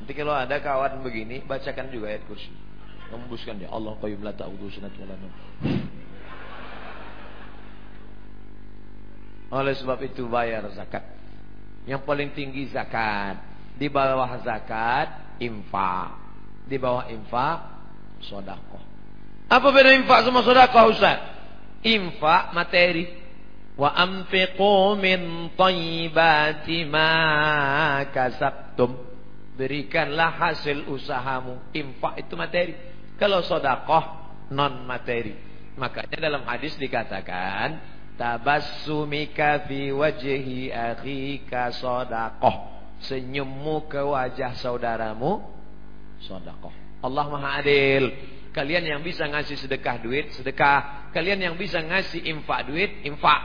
Nanti kalau ada kawan begini, bacakan juga ayat kursi. Membuskan dia Allah qayyum la ta'udhu sunat wala Oleh sebab itu bayar zakat. Yang paling tinggi zakat. Di bawah zakat infak. Di bawah infak sodakoh. Apa beda infak sama sodakoh Ustaz? Infak materi. Wa amfiqu min tayyibati ma kasabtum. Berikanlah hasil usahamu. Infak itu materi. Kalau sodakoh non materi. Makanya dalam hadis dikatakan tabassumika fi wajhi akhika sodakoh. Senyummu ke wajah saudaramu sodakoh. Allah Maha Adil. Kalian yang bisa ngasih sedekah duit, sedekah. Kalian yang bisa ngasih infak duit, infak.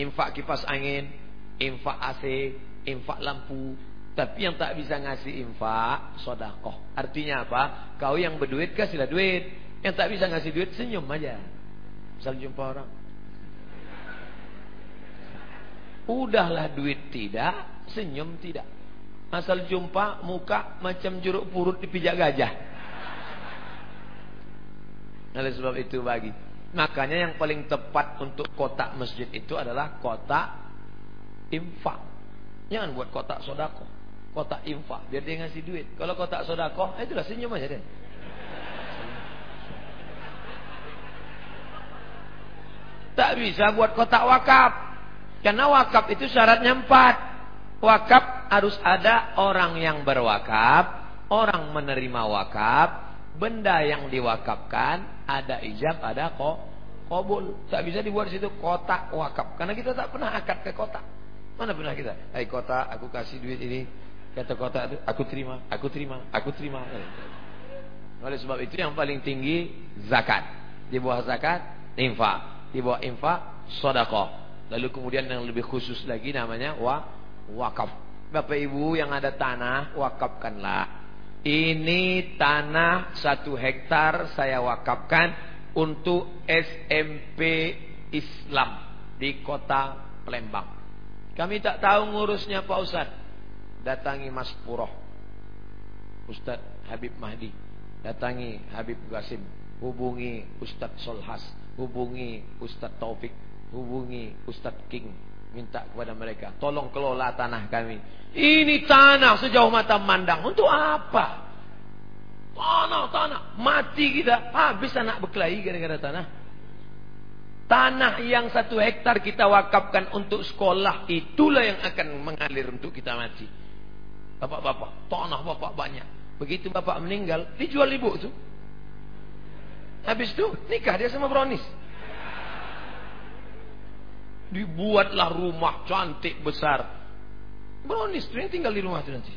Infak kipas angin, infak AC, infak lampu. Tapi yang tak bisa ngasih infak, sodakoh. Artinya apa? Kau yang berduit kasihlah duit. Yang tak bisa ngasih duit, senyum aja. Misal jumpa orang. Udahlah duit tidak, senyum tidak. Asal jumpa muka macam jeruk purut dipijak gajah. Oleh sebab itu bagi. Makanya yang paling tepat untuk kotak masjid itu adalah kotak infak. Jangan buat kotak sodako. Kotak infak. Biar dia ngasih duit. Kalau kotak sodako, itulah senyum aja deh. Tak bisa buat kotak wakaf. Karena wakaf itu syaratnya empat. Wakaf harus ada orang yang berwakaf, orang menerima wakaf, benda yang diwakafkan, ada ijab, ada kok kobul. Tak bisa dibuat situ kotak wakaf. Karena kita tak pernah akad ke kotak. Mana pernah kita? Hai kotak, aku kasih duit ini. Kata kotak itu, aku terima, aku terima, aku terima. Oleh sebab itu yang paling tinggi zakat. Di bawah zakat, infak. Di bawah infak, sodakoh. Lalu kemudian yang lebih khusus lagi namanya wa wakaf. Bapak Ibu yang ada tanah, wakafkanlah. Ini tanah satu hektar saya wakafkan untuk SMP Islam di kota Palembang. Kami tak tahu ngurusnya Pak Ustad. Datangi Mas Puroh. Ustad Habib Mahdi. Datangi Habib Gasim. Hubungi Ustad Solhas. Hubungi Ustad Taufik. Hubungi Ustad King minta kepada mereka, tolong kelola tanah kami. Ini tanah sejauh mata mandang. Untuk apa? Tanah, tanah. Mati kita. Habis anak berkelahi gara-gara tanah. Tanah yang satu hektar kita wakafkan untuk sekolah. Itulah yang akan mengalir untuk kita mati. Bapak-bapak. Tanah bapak banyak. Begitu bapak meninggal. Dijual ibu itu. Habis itu nikah dia sama Bronis. Dibuatlah rumah cantik besar. Bronis yang tinggal di rumah itu nanti.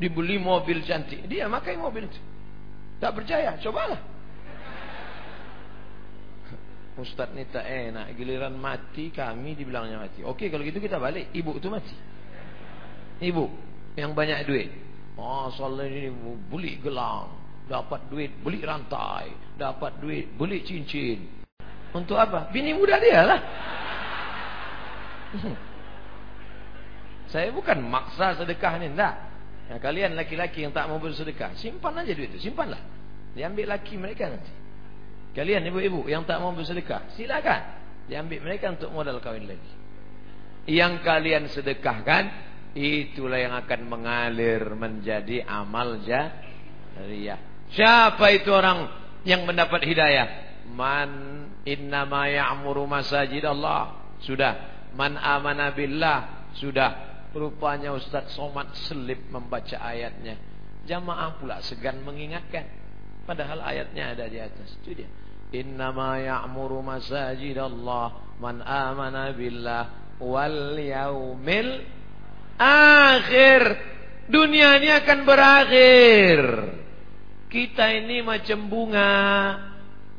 Dibeli mobil cantik. Dia makai mobil itu. Tak percaya, cobalah. Ustaz ni tak enak. Giliran mati kami dibilangnya mati. Okey kalau gitu kita balik. Ibu itu mati. Ibu yang banyak duit. Oh soalnya ini beli gelang. Dapat duit beli rantai. Dapat duit beli cincin. Untuk apa? Bini muda dia lah. Saya bukan maksa sedekah ni, enggak. Ya, kalian laki-laki yang tak mau bersedekah, simpan aja duit itu, simpanlah. Diambil laki mereka nanti. Kalian ibu-ibu yang tak mau bersedekah, silakan. Diambil mereka untuk modal kawin lagi. Yang kalian sedekahkan, itulah yang akan mengalir menjadi amal jariyah. Siapa itu orang yang mendapat hidayah? Man innama ya'muru masajid Allah. Sudah Man amana billah sudah rupanya Ustaz Somad selip membaca ayatnya. Jamaah pula segan mengingatkan. Padahal ayatnya ada di atas. Itu dia. Innama ya'muru masajid Allah man amana billah wal yaumil akhir. Dunia ini akan berakhir. Kita ini macam bunga,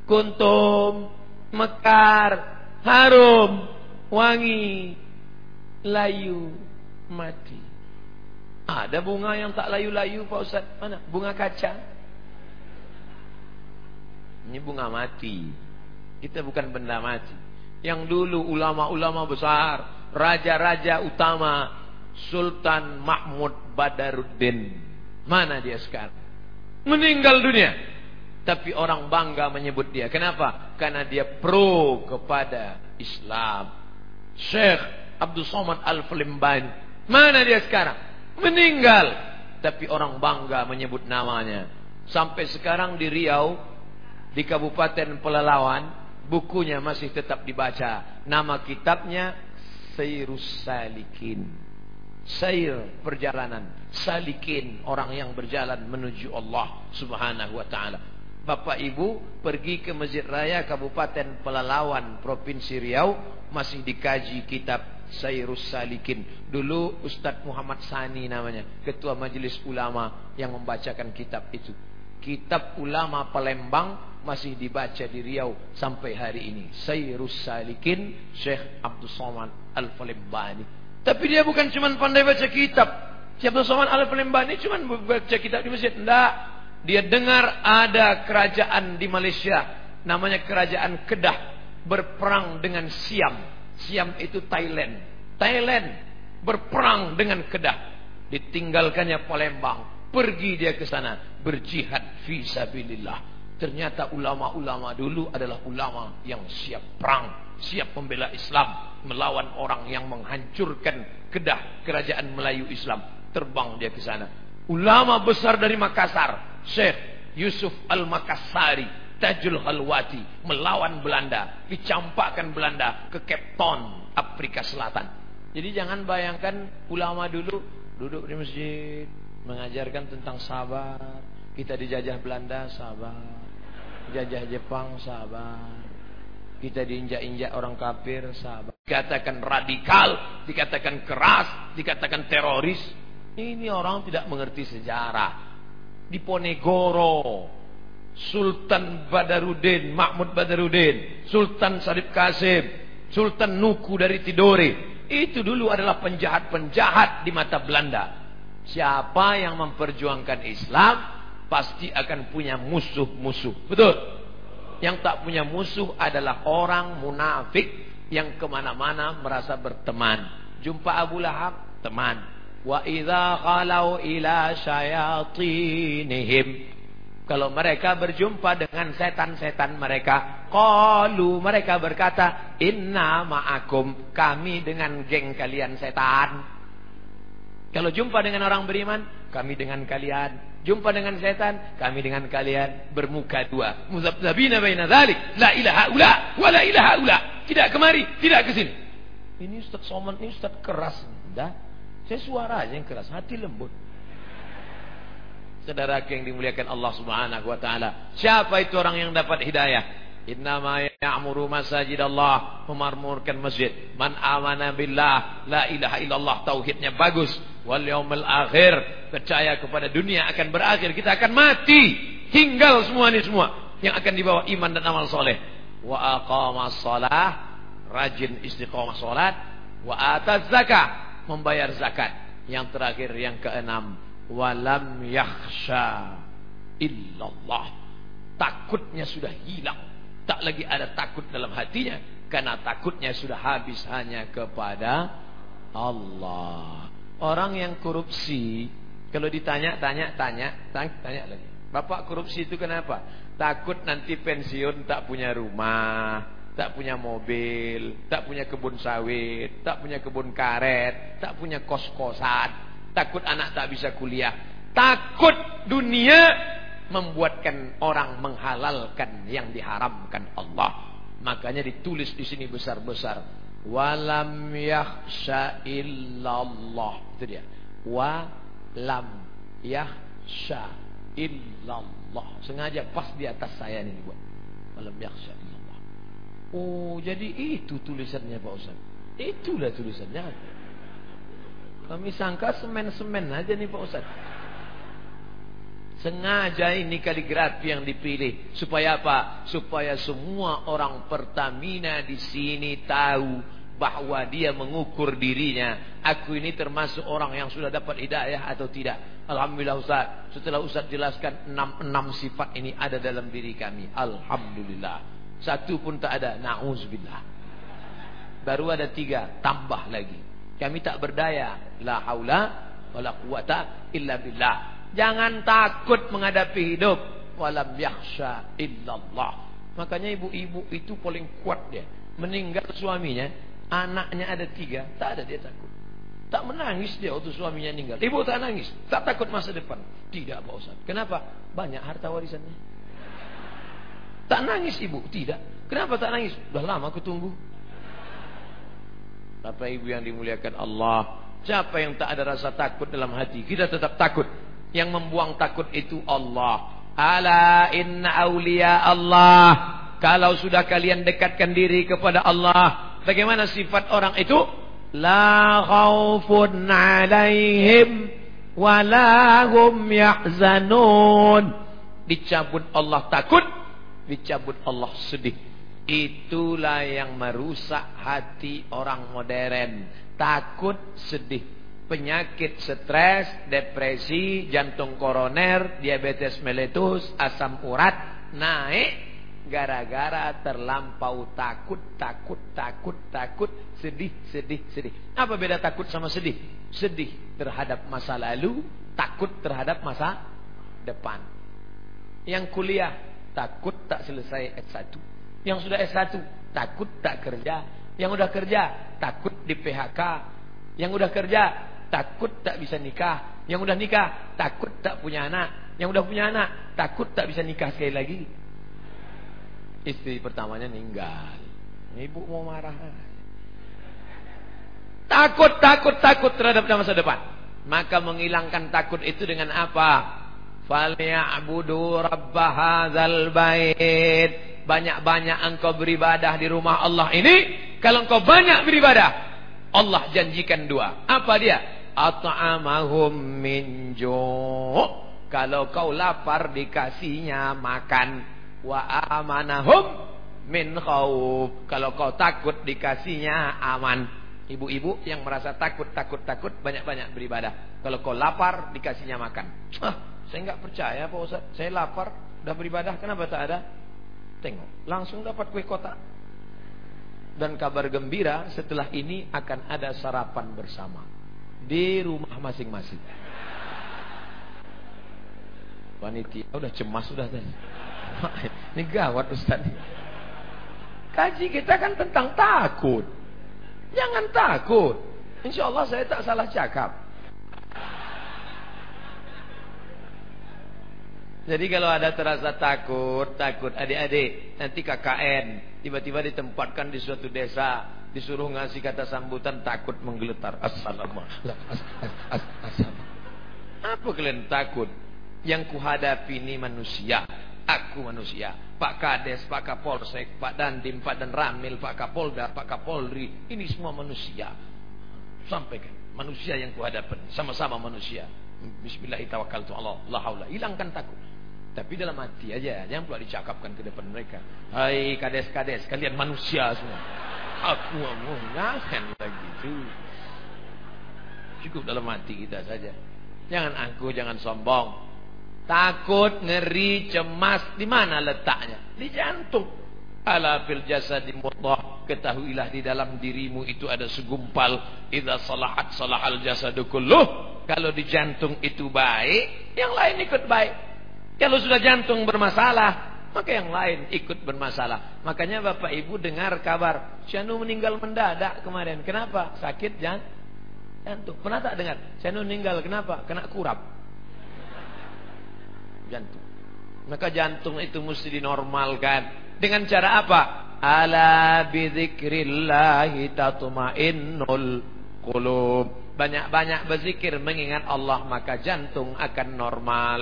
kuntum, mekar, harum wangi, layu, mati. Ada bunga yang tak layu-layu Pak Ustaz? Mana? Bunga kacang. Ini bunga mati. Kita bukan benda mati. Yang dulu ulama-ulama besar, raja-raja utama, Sultan Mahmud Badaruddin. Mana dia sekarang? Meninggal dunia. Tapi orang bangga menyebut dia. Kenapa? Karena dia pro kepada Islam. Syekh Abdul Somad Al-Flimban Mana dia sekarang? Meninggal. Tapi orang bangga menyebut namanya. Sampai sekarang di Riau, di Kabupaten Pelalawan, bukunya masih tetap dibaca. Nama kitabnya Sayrus Salikin. Sair perjalanan, salikin orang yang berjalan menuju Allah Subhanahu wa taala. Bapak Ibu pergi ke Masjid Raya Kabupaten Pelalawan Provinsi Riau masih dikaji kitab Sayrus Salikin. Dulu Ustadz Muhammad Sani namanya, ketua majelis ulama yang membacakan kitab itu. Kitab ulama Palembang masih dibaca di Riau sampai hari ini. Sayrus Salikin Syekh Abdul Somad Al-Falembani. Tapi dia bukan cuma pandai baca kitab. Siapa Somad Al-Falembani cuma baca kitab di masjid. Tidak. Dia dengar ada kerajaan di Malaysia. Namanya kerajaan Kedah. Berperang dengan Siam. Siam itu Thailand. Thailand berperang dengan Kedah. Ditinggalkannya Palembang. Pergi dia ke sana. Berjihad fisabilillah. Ternyata ulama-ulama dulu adalah ulama yang siap perang. Siap membela Islam. Melawan orang yang menghancurkan Kedah kerajaan Melayu Islam. Terbang dia ke sana. Ulama besar dari Makassar. Syekh Yusuf Al-Makassari. Tajul Halwati melawan Belanda, dicampakkan Belanda ke Cape Town, Afrika Selatan. Jadi jangan bayangkan ulama dulu duduk di masjid mengajarkan tentang sabar. Kita dijajah Belanda sabar. Jajah Jepang sabar. Kita diinjak-injak orang kafir sabar. Dikatakan radikal, dikatakan keras, dikatakan teroris. Ini orang tidak mengerti sejarah. Di Ponegoro, Sultan Badarudin, Mahmud Badarudin, Sultan Sarip Kasim, Sultan Nuku dari Tidore. Itu dulu adalah penjahat-penjahat di mata Belanda. Siapa yang memperjuangkan Islam pasti akan punya musuh-musuh. Betul? Yang tak punya musuh adalah orang munafik yang ke mana-mana merasa berteman. Jumpa Abu Lahab, teman. Wa idza khalau ila syayatinihim kalau mereka berjumpa dengan setan-setan mereka, qalu mereka berkata, "Inna ma'akum, kami dengan geng kalian setan." Kalau jumpa dengan orang beriman, kami dengan kalian. Jumpa dengan setan, kami dengan kalian bermuka dua. Muzabzabina baina dzalik, la ilaha ula wa la ilaha ula. Tidak kemari, tidak ke sini. Ini Ustaz Somad ini Ustaz keras. Dah. Saya suara aja yang keras, hati lembut. Saudara yang dimuliakan Allah Subhanahu wa taala. Siapa itu orang yang dapat hidayah? Innama ya'muru masajidallah memarmurkan masjid. Man amana billah la ilaha illallah tauhidnya bagus. Wal yaumil akhir percaya kepada dunia akan berakhir. Kita akan mati. Tinggal semua ini semua yang akan dibawa iman dan amal soleh. Wa aqamas salah rajin istiqomah salat. Wa ataz zakah membayar zakat. Yang terakhir yang keenam walam yakhsha illallah takutnya sudah hilang tak lagi ada takut dalam hatinya karena takutnya sudah habis hanya kepada Allah orang yang korupsi kalau ditanya tanya tanya tanya, tanya lagi Bapak korupsi itu kenapa? Takut nanti pensiun tak punya rumah, tak punya mobil, tak punya kebun sawit, tak punya kebun karet, tak punya kos-kosan, Takut anak tak bisa kuliah. Takut dunia membuatkan orang menghalalkan yang diharamkan Allah. Makanya ditulis di sini besar-besar. Walam yakhsha illallah. Itu dia. Walam yakhsha illallah. Sengaja pas di atas saya ini buat. Walam yakhsha illallah. Oh, jadi itu tulisannya Pak Ustaz. Itulah tulisannya. Kami sangka semen-semen aja nih Pak Ustaz. Sengaja ini kaligrafi yang dipilih supaya apa? Supaya semua orang Pertamina di sini tahu bahwa dia mengukur dirinya. Aku ini termasuk orang yang sudah dapat hidayah atau tidak. Alhamdulillah Ustaz. Setelah Ustaz jelaskan enam-enam sifat ini ada dalam diri kami. Alhamdulillah. Satu pun tak ada. Na'udzubillah. Baru ada tiga. Tambah lagi. Kami tak berdaya. La haula wala quwata illa billah. Jangan takut menghadapi hidup. Walam yakhsha illallah. Makanya ibu-ibu itu paling kuat dia. Meninggal suaminya, anaknya ada tiga, tak ada dia takut. Tak menangis dia waktu suaminya meninggal. Ibu tak nangis. Tak takut masa depan. Tidak Pak Ustaz. Kenapa? Banyak harta warisannya. Tak nangis ibu. Tidak. Kenapa tak nangis? Sudah lama aku tunggu. Bapak ibu yang dimuliakan Allah. Siapa yang tak ada rasa takut dalam hati? Kita tetap takut. Yang membuang takut itu Allah. Ala inna awliya Allah. Kalau sudah kalian dekatkan diri kepada Allah. Bagaimana sifat orang itu? la khaufun alaihim wala hum yahzanun dicabut Allah takut dicabut Allah sedih itulah yang merusak hati orang modern takut sedih penyakit stres depresi jantung koroner diabetes meletus asam urat naik gara-gara terlampau takut, takut, takut, takut, sedih, sedih, sedih. Apa beda takut sama sedih? Sedih terhadap masa lalu, takut terhadap masa depan. Yang kuliah takut tak selesai S1. Yang sudah S1 takut tak kerja. Yang sudah kerja takut di PHK. Yang sudah kerja takut tak bisa nikah. Yang sudah nikah takut tak punya anak. Yang sudah punya anak takut tak bisa nikah sekali lagi. Istri pertamanya meninggal. Ibu mau marah. Takut, takut, takut terhadap masa depan. Maka menghilangkan takut itu dengan apa? Falyabudu rabb hadzal bait. Banyak-banyak engkau beribadah di rumah Allah ini. Kalau engkau banyak beribadah, Allah janjikan dua. Apa dia? At'amahum min Kalau kau lapar dikasihnya makan wa amanahum min khauf. Kalau kau takut dikasihnya aman. Ibu-ibu yang merasa takut, takut, takut banyak-banyak beribadah. Kalau kau lapar dikasihnya makan. Ah, saya enggak percaya Pak Ustaz. Saya lapar, udah beribadah kenapa tak ada? Tengok, langsung dapat kue kotak. Dan kabar gembira setelah ini akan ada sarapan bersama di rumah masing-masing. Panitia udah cemas sudah tadi. (laughs) Ini gawat Ustaz. Kaji kita kan tentang takut. Jangan takut. Insya Allah saya tak salah cakap. Jadi kalau ada terasa takut, takut adik-adik, nanti KKN tiba-tiba ditempatkan di suatu desa, disuruh ngasih kata sambutan takut menggeletar. Assalamualaikum. Apa kalian takut? Yang kuhadapi ini manusia. Aku manusia. Pak Kades, Pak Kapolsek, Pak Dandim, Pak Dan Ramil, Pak Kapolda, Pak Kapolri. Ini semua manusia. Sampaikan. Manusia yang kuhadapan. Sama-sama manusia. Bismillahirrahmanirrahim. Allah. Haula. Hilangkan takut. Tapi dalam hati aja. Jangan pula dicakapkan ke depan mereka. Hai kades-kades. Kalian manusia semua. Aku. Jangan lagi itu. Cukup dalam hati kita saja. Jangan aku, jangan sombong. Takut, ngeri, cemas, di mana letaknya? Di jantung. Ala fil jasadi mudghah, ketahuilah di dalam dirimu itu ada segumpal. Idza salahat salahal jasadu kulluh. Kalau di jantung itu baik, yang lain ikut baik. Kalau sudah jantung bermasalah, maka yang lain ikut bermasalah. Makanya Bapak Ibu dengar kabar, Syanu meninggal mendadak kemarin. Kenapa? Sakit jantung. Pernah tak dengar? Syanu meninggal kenapa? Kena kurap jantung. Maka jantung itu mesti dinormalkan. Dengan cara apa? Ala bidzikrillahi tatma'innul qulub. Banyak-banyak berzikir mengingat Allah maka jantung akan normal.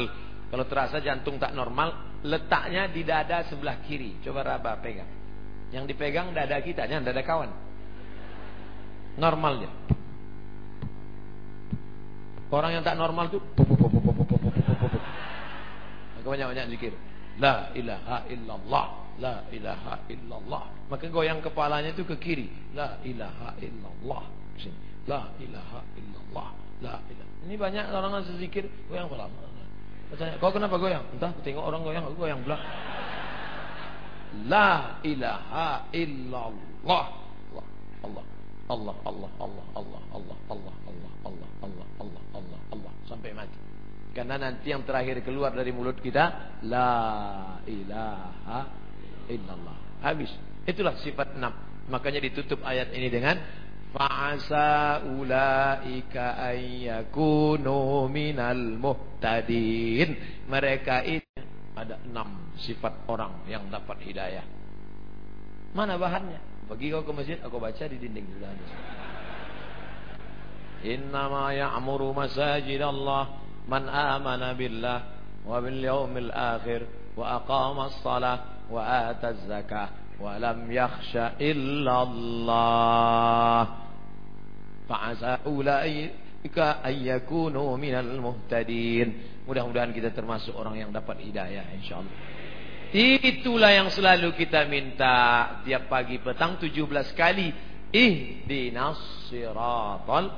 Kalau terasa jantung tak normal, letaknya di dada sebelah kiri. Coba raba pegang. Yang dipegang dada kita, jangan dada kawan. Normalnya. Orang yang tak normal tuh banyak-banyak zikir. La ilaha illallah. La ilaha illallah. Maka goyang kepalanya itu ke kiri. La ilaha illallah. La ilaha illallah. La ilaha. Ini banyak orang yang zikir goyang kepala. Tanya, kau kenapa goyang? Entah, tengok orang goyang, aku goyang pula. La ilaha illallah. Allah. Allah, Allah, Allah, Allah, Allah, Allah, Allah, Allah, Allah, Allah, Allah, Allah, sampai mati. Karena nanti yang terakhir keluar dari mulut kita La ilaha illallah Habis Itulah sifat enam Makanya ditutup ayat ini dengan Fa'asa ulaika ayyakunu minal muhtadin. Mereka ini ada enam sifat orang yang dapat hidayah. Mana bahannya? Pergi kau ke masjid, aku baca di dinding sudah ada. Innama ya'muru masajid Allah man amana billah wa bil yawmil akhir wa aqama as-salah wa ata az-zakah ولم يخش إلا الله فعسى أولئك أن يكونوا من المهتدين mudah-mudahan kita termasuk orang yang dapat hidayah insyaallah itulah yang selalu kita minta tiap pagi petang 17 kali ihdinas siratal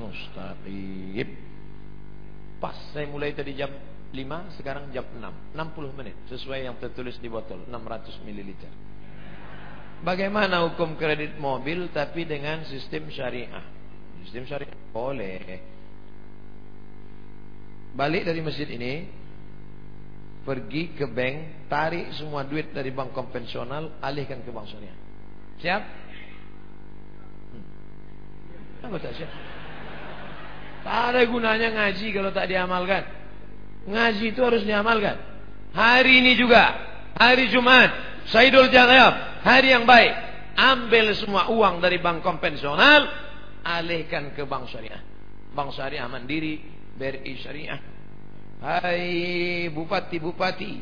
mustaqim pas saya mulai tadi jam 5 sekarang jam 6 60 menit sesuai yang tertulis di botol 600 ml Bagaimana hukum kredit mobil tapi dengan sistem syariah? Sistem syariah boleh. Balik dari masjid ini, pergi ke bank, tarik semua duit dari bank konvensional, alihkan ke bank syariah. Siap? Hmm. Apa tak siap? Tak ada gunanya ngaji kalau tak diamalkan. Ngaji itu harus diamalkan. Hari ini juga, hari Jumat, Saidul Jagayab, hari yang baik. Ambil semua uang dari bank konvensional, alihkan ke bank syariah. Bank syariah mandiri, BRI syariah. Hai bupati-bupati,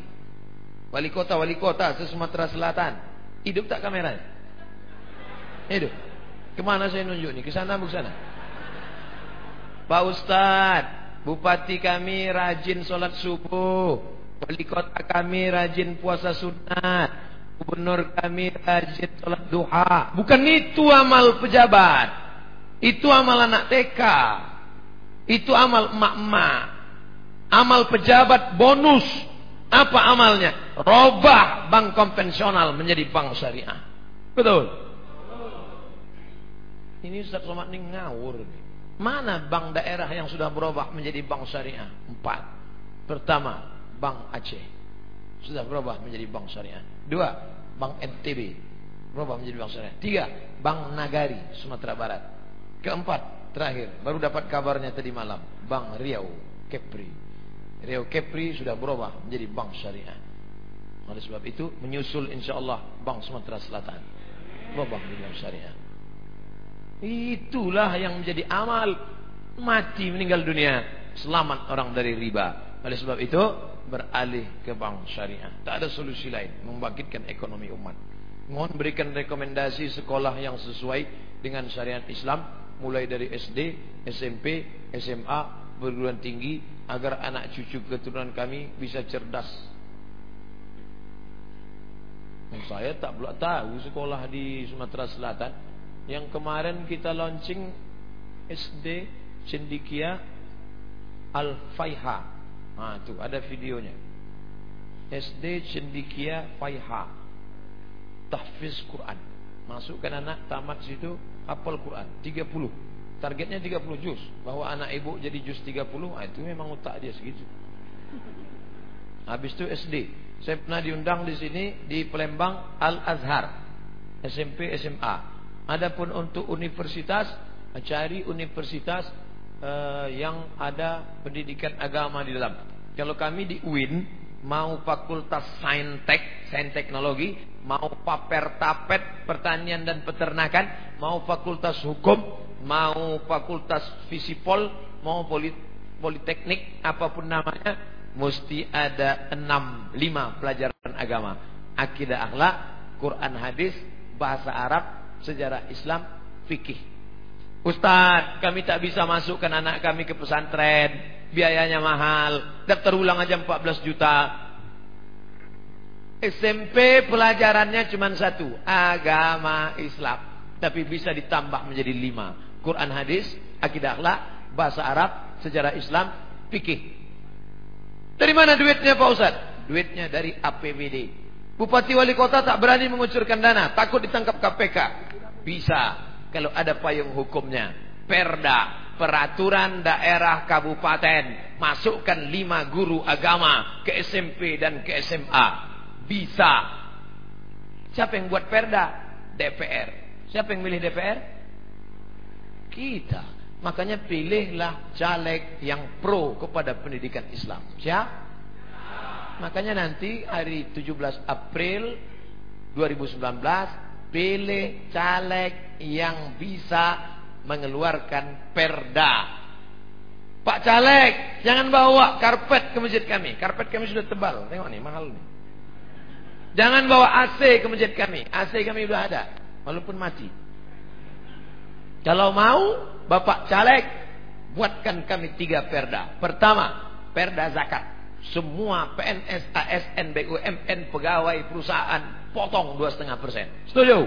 wali kota-wali kota se-Sumatera Selatan. Hidup tak kamera? Hidup. Ke mana saya nunjuk nih? Ke sana sana? Pak Ustad, bupati kami rajin sholat subuh. Wali kota kami rajin puasa sunat. Gubernur kami rajin sholat duha. Bukan itu amal pejabat. Itu amal anak TK. Itu amal emak-emak. Amal pejabat bonus. Apa amalnya? Robah bank konvensional menjadi bank syariah. Betul? Ini Ustaz Somad ini ngawur. Mana bank daerah yang sudah berubah menjadi bank syariah? Empat. Pertama, Bank Aceh. Sudah berubah menjadi bank syariah. Dua, Bank NTB. Berubah menjadi bank syariah. Tiga, Bank Nagari, Sumatera Barat. Keempat, terakhir, baru dapat kabarnya tadi malam. Bank Riau, Kepri. Riau Kepri sudah berubah menjadi bank syariah. Oleh sebab itu, menyusul insya Allah Bank Sumatera Selatan. Berubah menjadi bank syariah. Itulah yang menjadi amal. Mati meninggal dunia. Selamat orang dari riba. Oleh sebab itu, beralih ke bank syariah. Tak ada solusi lain membangkitkan ekonomi umat. Mohon berikan rekomendasi sekolah yang sesuai dengan syariat Islam mulai dari SD, SMP, SMA, perguruan tinggi agar anak cucu keturunan kami bisa cerdas. Saya tak pula tahu sekolah di Sumatera Selatan yang kemarin kita launching SD Cendikia Al-Faiha Ah tu ada videonya. SD Cendikia Faiha. Tahfiz Quran. Masukkan anak tamat situ hafal Quran 30. Targetnya 30 juz. Bahwa anak ibu jadi juz 30, ah, itu memang otak dia segitu. Habis itu SD. Saya pernah diundang di sini di Palembang Al Azhar. SMP SMA. Adapun untuk universitas cari universitas uh, yang ada pendidikan agama di dalam. Kalau kami di UIN mau fakultas saintek, sains teknologi, mau paper tapet pertanian dan peternakan, mau fakultas hukum, mau fakultas fisipol, mau polit, politeknik, apa pun namanya, mesti ada enam lima pelajaran agama. Akidah akhlak, Quran hadis, bahasa Arab, sejarah Islam, fikih. Ustaz, kami tak bisa masukkan anak kami ke pesantren. Biayanya mahal. Daftar ulang aja 14 juta. SMP pelajarannya cuma satu. Agama Islam. Tapi bisa ditambah menjadi lima. Quran hadis, akidah akhlak, bahasa Arab, sejarah Islam, fikih. Dari mana duitnya Pak Ustaz? Duitnya dari APBD. Bupati wali kota tak berani mengucurkan dana. Takut ditangkap KPK. Bisa kalau ada payung hukumnya. Perda, peraturan daerah kabupaten, masukkan lima guru agama ke SMP dan ke SMA. Bisa. Siapa yang buat perda? DPR. Siapa yang milih DPR? kita. Makanya pilihlah caleg yang pro kepada pendidikan Islam. Siap? Makanya nanti hari 17 April 2019 pilih caleg yang bisa mengeluarkan perda. Pak caleg, jangan bawa karpet ke masjid kami. Karpet kami sudah tebal. Tengok nih, mahal nih. Jangan bawa AC ke masjid kami. AC kami sudah ada, walaupun mati. Kalau mau, Bapak caleg, buatkan kami tiga perda. Pertama, perda zakat. Semua PNS, ASN, BUMN, pegawai perusahaan potong dua setengah persen. Setuju?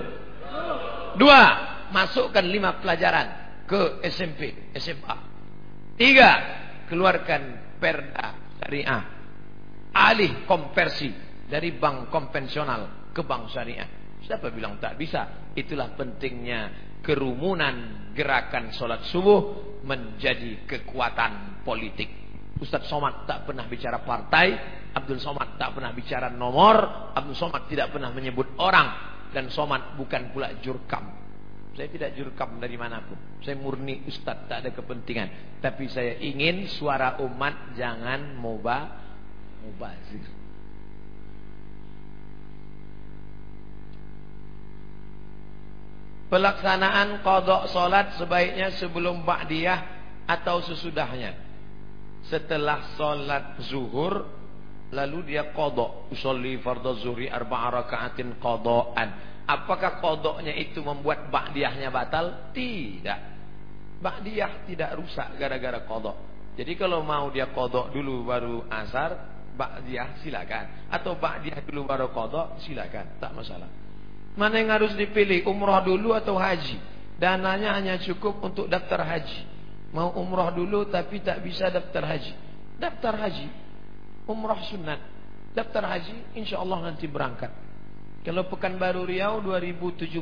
Dua, masukkan lima pelajaran ke SMP, SMA. Tiga, keluarkan perda syariah. Alih konversi dari bank konvensional ke bank syariah. Siapa bilang tak bisa? Itulah pentingnya kerumunan gerakan sholat subuh menjadi kekuatan politik. Ustadz Somad tak pernah bicara partai, Abdul Somad tak pernah bicara nomor, Abdul Somad tidak pernah menyebut orang, dan Somad bukan pula jurkam. Saya tidak jurkam dari mana pun. Saya murni Ustadz, tak ada kepentingan. Tapi saya ingin suara umat jangan moba, mubazir. Pelaksanaan kodok solat sebaiknya sebelum ba'diyah atau sesudahnya. Setelah solat zuhur, lalu dia kodok. Usolli fardhu zuhri arba'a raka'atin kodokan. Apakah kodoknya itu membuat ba'diyahnya batal? Tidak. Ba'diyah tidak rusak gara-gara kodok. Jadi kalau mau dia kodok dulu baru asar, ba'diyah silakan. Atau ba'diyah dulu baru kodok, silakan. Tak masalah. Mana yang harus dipilih? Umrah dulu atau haji? Dananya hanya cukup untuk daftar haji. Mau umrah dulu tapi tak bisa daftar haji. Daftar haji. Umrah sunat. Daftar haji insya Allah nanti berangkat. Kalau Pekanbaru Riau 2017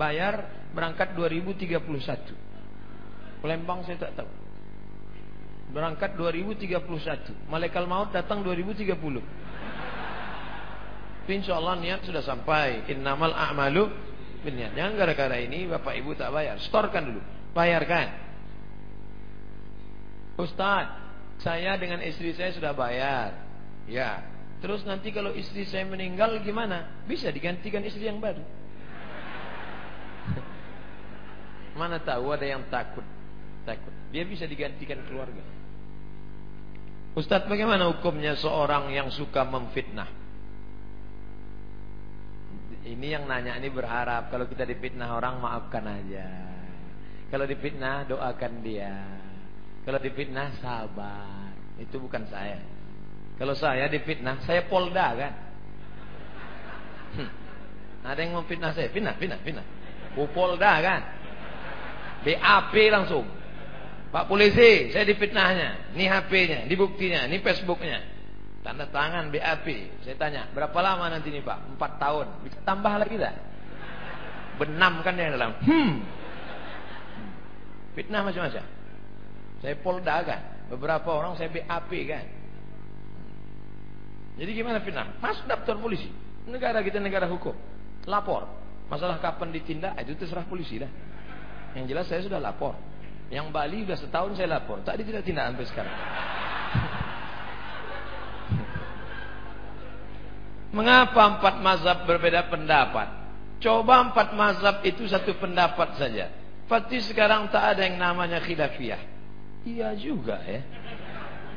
bayar berangkat 2031. Palembang saya tak tahu. Berangkat 2031. Malaikat maut datang 2030. Tapi insya Allah niat sudah sampai. Innamal a'malu. Jangan gara-gara ini bapak ibu tak bayar. Storkan dulu. Bayarkan. Ustaz, saya dengan istri saya sudah bayar. Ya. Terus nanti kalau istri saya meninggal gimana? Bisa digantikan istri yang baru. (laughs) Mana tahu ada yang takut. Takut. Dia bisa digantikan keluarga. Ustadz bagaimana hukumnya seorang yang suka memfitnah? Ini yang nanya ini berharap kalau kita dipitnah orang maafkan aja. Kalau dipitnah doakan dia. Kalau dipitnah sabar. Itu bukan saya. Kalau saya dipitnah, saya polda kan. Hmm. Ada yang mau fitnah saya, fitnah, fitnah, fitnah. Bu polda kan. BAP langsung. Pak polisi, saya dipitnahnya. Ini HP-nya, ini buktinya, ini Facebook-nya. Tanda tangan BAP. Saya tanya, berapa lama nanti nih Pak? Empat tahun. Bisa tambah lagi? Benam kan yang dalam. Hmm. Fitnah macam-macam. Saya polda kan. Beberapa orang saya BAP kan. Jadi gimana fitnah? Masuk daftar polisi. Negara kita negara hukum. Lapor. Masalah kapan ditindak itu terserah polisi dah. Yang jelas saya sudah lapor. Yang Bali sudah setahun saya lapor. Tak ditindak tindak sampai sekarang. (laughs) Mengapa empat mazhab berbeda pendapat? Coba empat mazhab itu satu pendapat saja. Pasti sekarang tak ada yang namanya khilafiyah. Iya juga ya.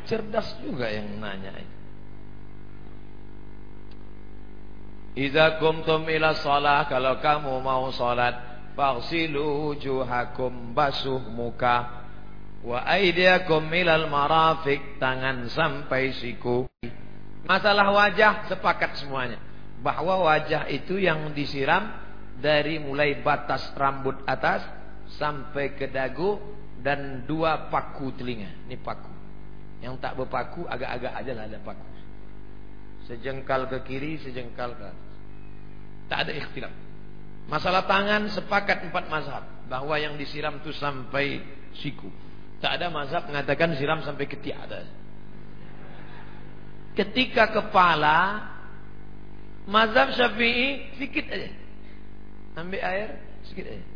Cerdas juga yang nanya itu. Iza kumtum ila salah Kalau kamu mau salat Faghsilu wujuhakum Basuh muka Wa aidiakum ilal marafik Tangan sampai siku Masalah wajah sepakat semuanya. Bahwa wajah itu yang disiram dari mulai batas rambut atas sampai ke dagu dan dua paku telinga. Ini paku. Yang tak berpaku agak-agak aja lah ada paku. Sejengkal ke kiri, sejengkal ke atas. Tak ada ikhtilaf. Masalah tangan sepakat empat mazhab. Bahwa yang disiram itu sampai siku. Tak ada mazhab mengatakan siram sampai ketiak. Ada. Ketika kepala Mazhab syafi'i Sedikit aja Ambil air Sedikit aja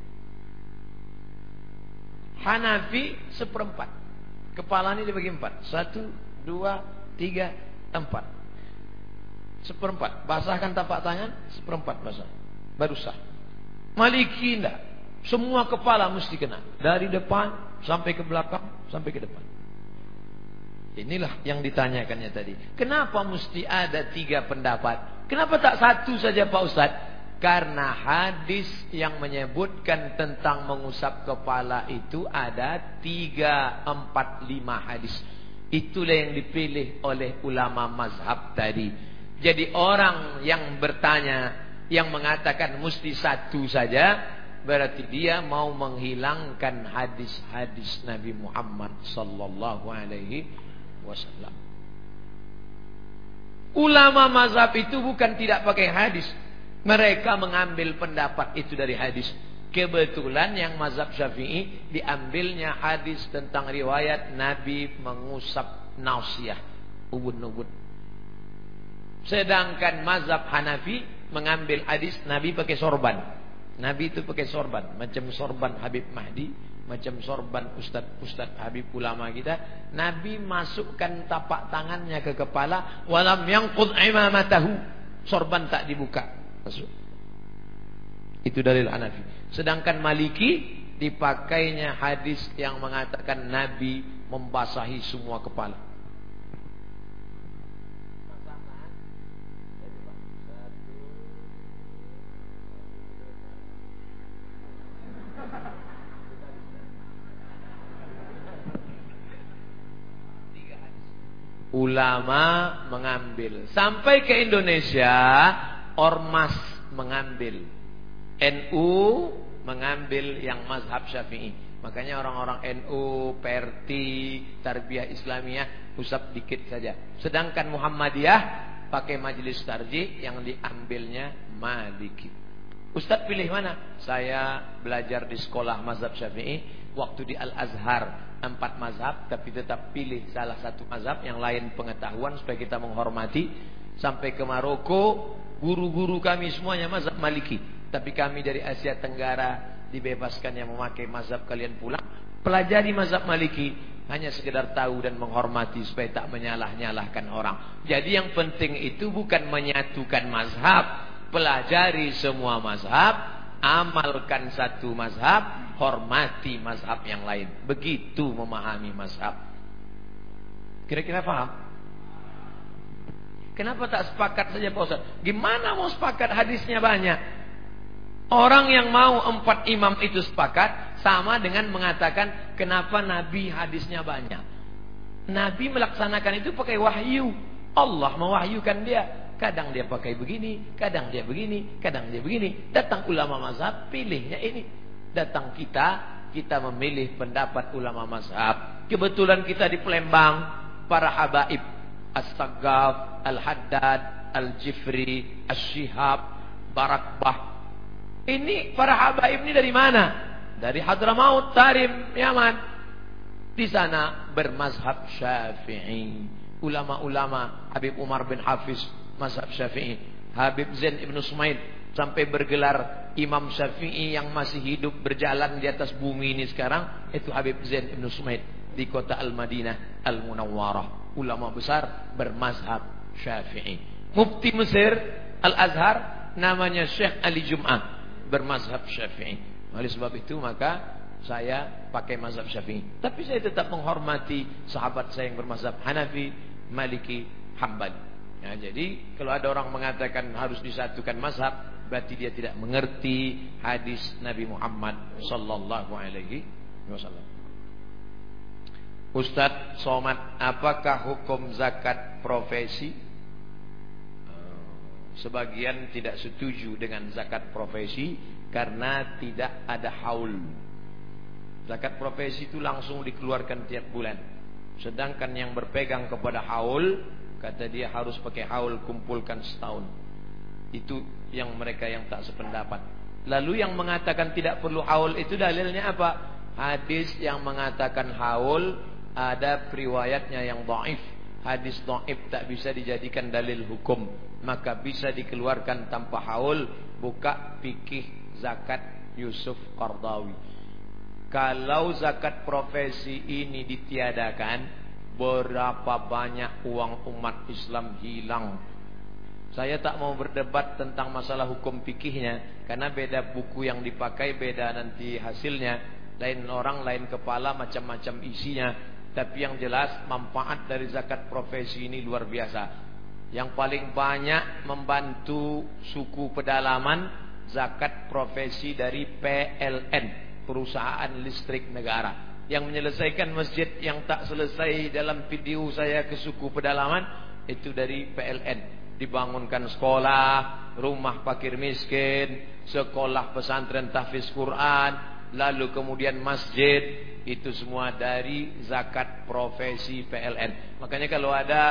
Hanafi seperempat. Kepala ini dibagi empat. Satu, dua, tiga, empat. Seperempat. Basahkan tapak tangan, seperempat basah. Baru sah. Maliki tidak. Semua kepala mesti kena. Dari depan sampai ke belakang, sampai ke depan. Inilah yang ditanyakannya tadi. Kenapa mesti ada tiga pendapat? Kenapa tak satu saja Pak Ustadz? Karena hadis yang menyebutkan tentang mengusap kepala itu ada tiga, empat, lima hadis. Itulah yang dipilih oleh ulama mazhab tadi. Jadi orang yang bertanya, yang mengatakan mesti satu saja, berarti dia mau menghilangkan hadis-hadis Nabi Muhammad sallallahu alaihi wasallam. Ulama mazhab itu bukan tidak pakai hadis, mereka mengambil pendapat itu dari hadis. Kebetulan yang mazhab syafi'i diambilnya hadis tentang riwayat Nabi mengusap nausiah. Ubun-ubun. Sedangkan mazhab Hanafi mengambil hadis Nabi pakai sorban. Nabi itu pakai sorban. Macam sorban Habib Mahdi. Macam sorban Ustadz-Ustadz Habib ulama kita. Nabi masukkan tapak tangannya ke kepala. Walam yang imamatahu. Sorban tak dibuka. Masuk. Itu dalil Hanafi. Sedangkan Maliki dipakainya hadis yang mengatakan Nabi membasahi semua kepala. Ulama mengambil sampai ke Indonesia ormas mengambil. NU mengambil yang mazhab syafi'i. Makanya orang-orang NU, PRT, Tarbiyah Islamiyah usap dikit saja. Sedangkan Muhammadiyah pakai majelis tarjih yang diambilnya Maliki. Ustaz pilih mana? Saya belajar di sekolah mazhab syafi'i. Waktu di Al-Azhar empat mazhab. Tapi tetap pilih salah satu mazhab. Yang lain pengetahuan supaya kita menghormati. Sampai ke Maroko Guru-guru kami semuanya mazhab maliki. Tapi kami dari Asia Tenggara dibebaskan yang memakai mazhab kalian pulang. Pelajari mazhab maliki. Hanya sekedar tahu dan menghormati supaya tak menyalah-nyalahkan orang. Jadi yang penting itu bukan menyatukan mazhab. Pelajari semua mazhab. Amalkan satu mazhab. Hormati mazhab yang lain. Begitu memahami mazhab. Kira-kira paham? Kenapa tak sepakat saja Pak Ustaz? Gimana mau sepakat hadisnya banyak? Orang yang mau empat imam itu sepakat sama dengan mengatakan kenapa Nabi hadisnya banyak. Nabi melaksanakan itu pakai wahyu. Allah mewahyukan dia. Kadang dia pakai begini, kadang dia begini, kadang dia begini. Datang ulama mazhab, pilihnya ini. Datang kita, kita memilih pendapat ulama mazhab. Kebetulan kita di Palembang, para habaib As-Saggaf, Al-Haddad, Al-Jifri, Al-Shihab, Barakbah. Ini para habaib ini dari mana? Dari Hadramaut, Tarim, Yaman. Di sana bermazhab Syafi'i. Ulama-ulama Habib Umar bin Hafiz mazhab Syafi'i. Habib Zain Ibn Sumail sampai bergelar Imam Syafi'i yang masih hidup berjalan di atas bumi ini sekarang itu Habib Zain Ibn Sumail di kota Al-Madinah Al-Munawwarah ulama besar bermazhab Syafi'i. Mufti Mesir Al-Azhar namanya Syekh Ali Jum'ah bermazhab Syafi'i. Oleh sebab itu maka saya pakai mazhab Syafi'i. Tapi saya tetap menghormati sahabat saya yang bermazhab Hanafi, Maliki, Hambali. Ya, jadi kalau ada orang mengatakan harus disatukan mazhab, berarti dia tidak mengerti hadis Nabi Muhammad sallallahu alaihi wasallam. Ustadz Somad, apakah hukum zakat profesi? Eh, sebagian tidak setuju dengan zakat profesi karena tidak ada haul. Zakat profesi itu langsung dikeluarkan tiap bulan. Sedangkan yang berpegang kepada haul, kata dia harus pakai haul kumpulkan setahun. Itu yang mereka yang tak sependapat. Lalu yang mengatakan tidak perlu haul itu dalilnya apa? Hadis yang mengatakan haul ada riwayatnya yang dhaif. Hadis dhaif tak bisa dijadikan dalil hukum, maka bisa dikeluarkan tanpa haul. Buka fikih zakat Yusuf Qardawi. Kalau zakat profesi ini ditiadakan, berapa banyak uang umat Islam hilang? Saya tak mau berdebat tentang masalah hukum fikihnya, karena beda buku yang dipakai, beda nanti hasilnya. Lain orang, lain kepala, macam-macam isinya. Tapi yang jelas manfaat dari zakat profesi ini luar biasa. Yang paling banyak membantu suku pedalaman zakat profesi dari PLN perusahaan listrik negara yang menyelesaikan masjid yang tak selesai dalam video saya ke suku pedalaman itu dari PLN dibangunkan sekolah rumah fakir miskin sekolah pesantren tahfiz Quran lalu kemudian masjid itu semua dari zakat profesi PLN makanya kalau ada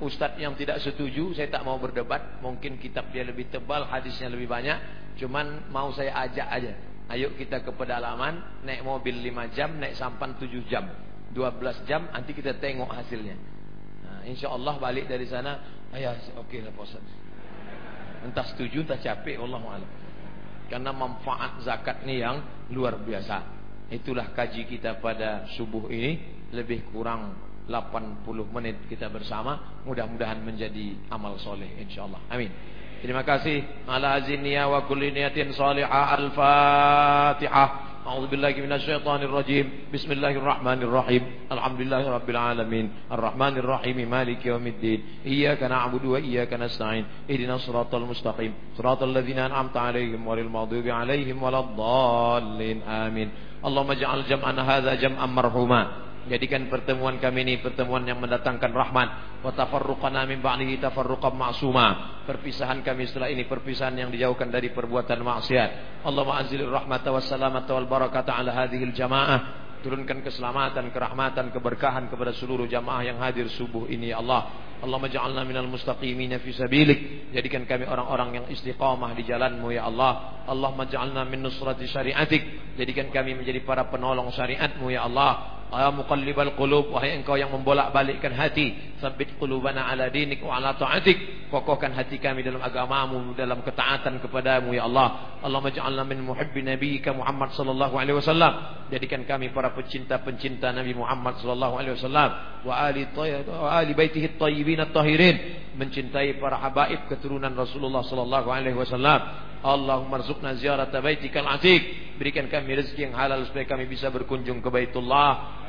ustadz yang tidak setuju saya tak mau berdebat mungkin kitab dia lebih tebal hadisnya lebih banyak cuman mau saya ajak aja Ayo kita ke pedalaman, naik mobil 5 jam, naik sampan 7 jam. 12 jam, nanti kita tengok hasilnya. Nah, insya Allah balik dari sana, ayah, oke okay lah Entah setuju, entah capek, Allah malam. Karena manfaat zakat ni yang luar biasa. Itulah kaji kita pada subuh ini. Lebih kurang 80 menit kita bersama. Mudah-mudahan menjadi amal soleh insyaAllah. Amin. Terima kasih ala wa kulli niyatin salihah al-fatihah. أعوذ بالله من الشيطان الرجيم. بسم الله الرحمن الرحيم. الحمد لله رب العالمين. الرحمن الرحيم. مالك يوم الدين. إياك نعبد وإياك نستعين. اهدنا الصراط المستقيم. صراط الذين أنعمت عليهم غير المغضوب عليهم ولا الضالين. آمين. اللهم اجعل جمعنا هذا جمعا مرحوما. Jadikan pertemuan kami ini pertemuan yang mendatangkan rahmat. Wa tafarruqana min ba'dihi tafarruqan ma'suma. Perpisahan kami setelah ini perpisahan yang dijauhkan dari perbuatan maksiat. Allahumma anzilir rahmata was salamata wal barakata ala hadhil jamaah. Turunkan keselamatan, kerahmatan, keberkahan kepada seluruh jamaah yang hadir subuh ini ya Allah. Allahumma ja'alna minal mustaqimina fi sabilik. Jadikan kami orang-orang yang istiqamah di jalanmu ya Allah. Allahumma ja'alna min nusrati syariatik. Jadikan kami menjadi para penolong syariatmu ya Allah. Ya muqallibal qulub wahai engkau yang membolak-balikkan hati, sabbit qulubana ala dinik wa ala taatik. Kokohkan hati kami dalam agamamu, dalam ketaatan kepadamu ya Allah. Allahumma ja'alna min muhibbi nabiyyika Muhammad sallallahu alaihi wasallam. Jadikan kami para pecinta-pencinta Nabi Muhammad sallallahu alaihi wasallam wa ali wa ali baitihi at-tayyibin at-tahirin. Mencintai para habaib keturunan Rasulullah sallallahu alaihi wasallam. Allahumma rzuqna ziyarata baitikal atiq. Berikan kami rezeki yang halal supaya kami bisa berkunjung ke Baitullah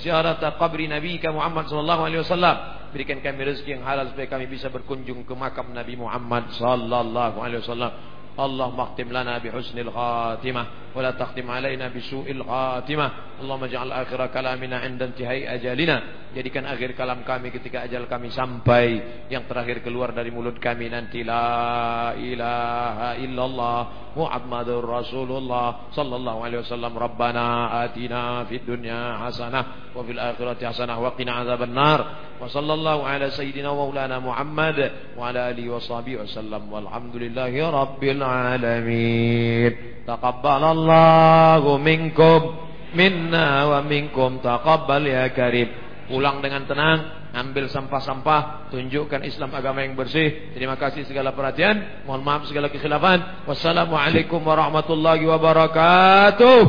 ziarah qabri Nabi Muhammad sallallahu alaihi wasallam. Berikan kami rezeki yang halal supaya kami bisa berkunjung ke makam Nabi Muhammad sallallahu alaihi wasallam. اللهم اختم لنا بحسن الخاتمة ولا تختم علينا بسوء الخاتمة اللهم اجعل آخر كلامنا عند انتهاء أجالنا jadikan akhir kalam kami ketika ajal kami sampai. Yang terakhir keluar dari mulut kami nanti. La ilaha illallah Muhammadur Rasulullah sallallahu alaihi wasallam. Rabbana atina fid dunya hasanah wa fil akhirati hasanah wa qina adzabannar wa sallallahu ala sayyidina wa maulana Muhammad wa ala alihi wa sahbihi wasallam walhamdulillahi rabbil alamin. Taqabbalallahu minkum. Minna wa minkum. Taqabbal ya karim pulang dengan tenang ambil sampah-sampah tunjukkan Islam agama yang bersih. Terima kasih segala perhatian. Mohon maaf segala kekhilafan. Wassalamualaikum warahmatullahi wabarakatuh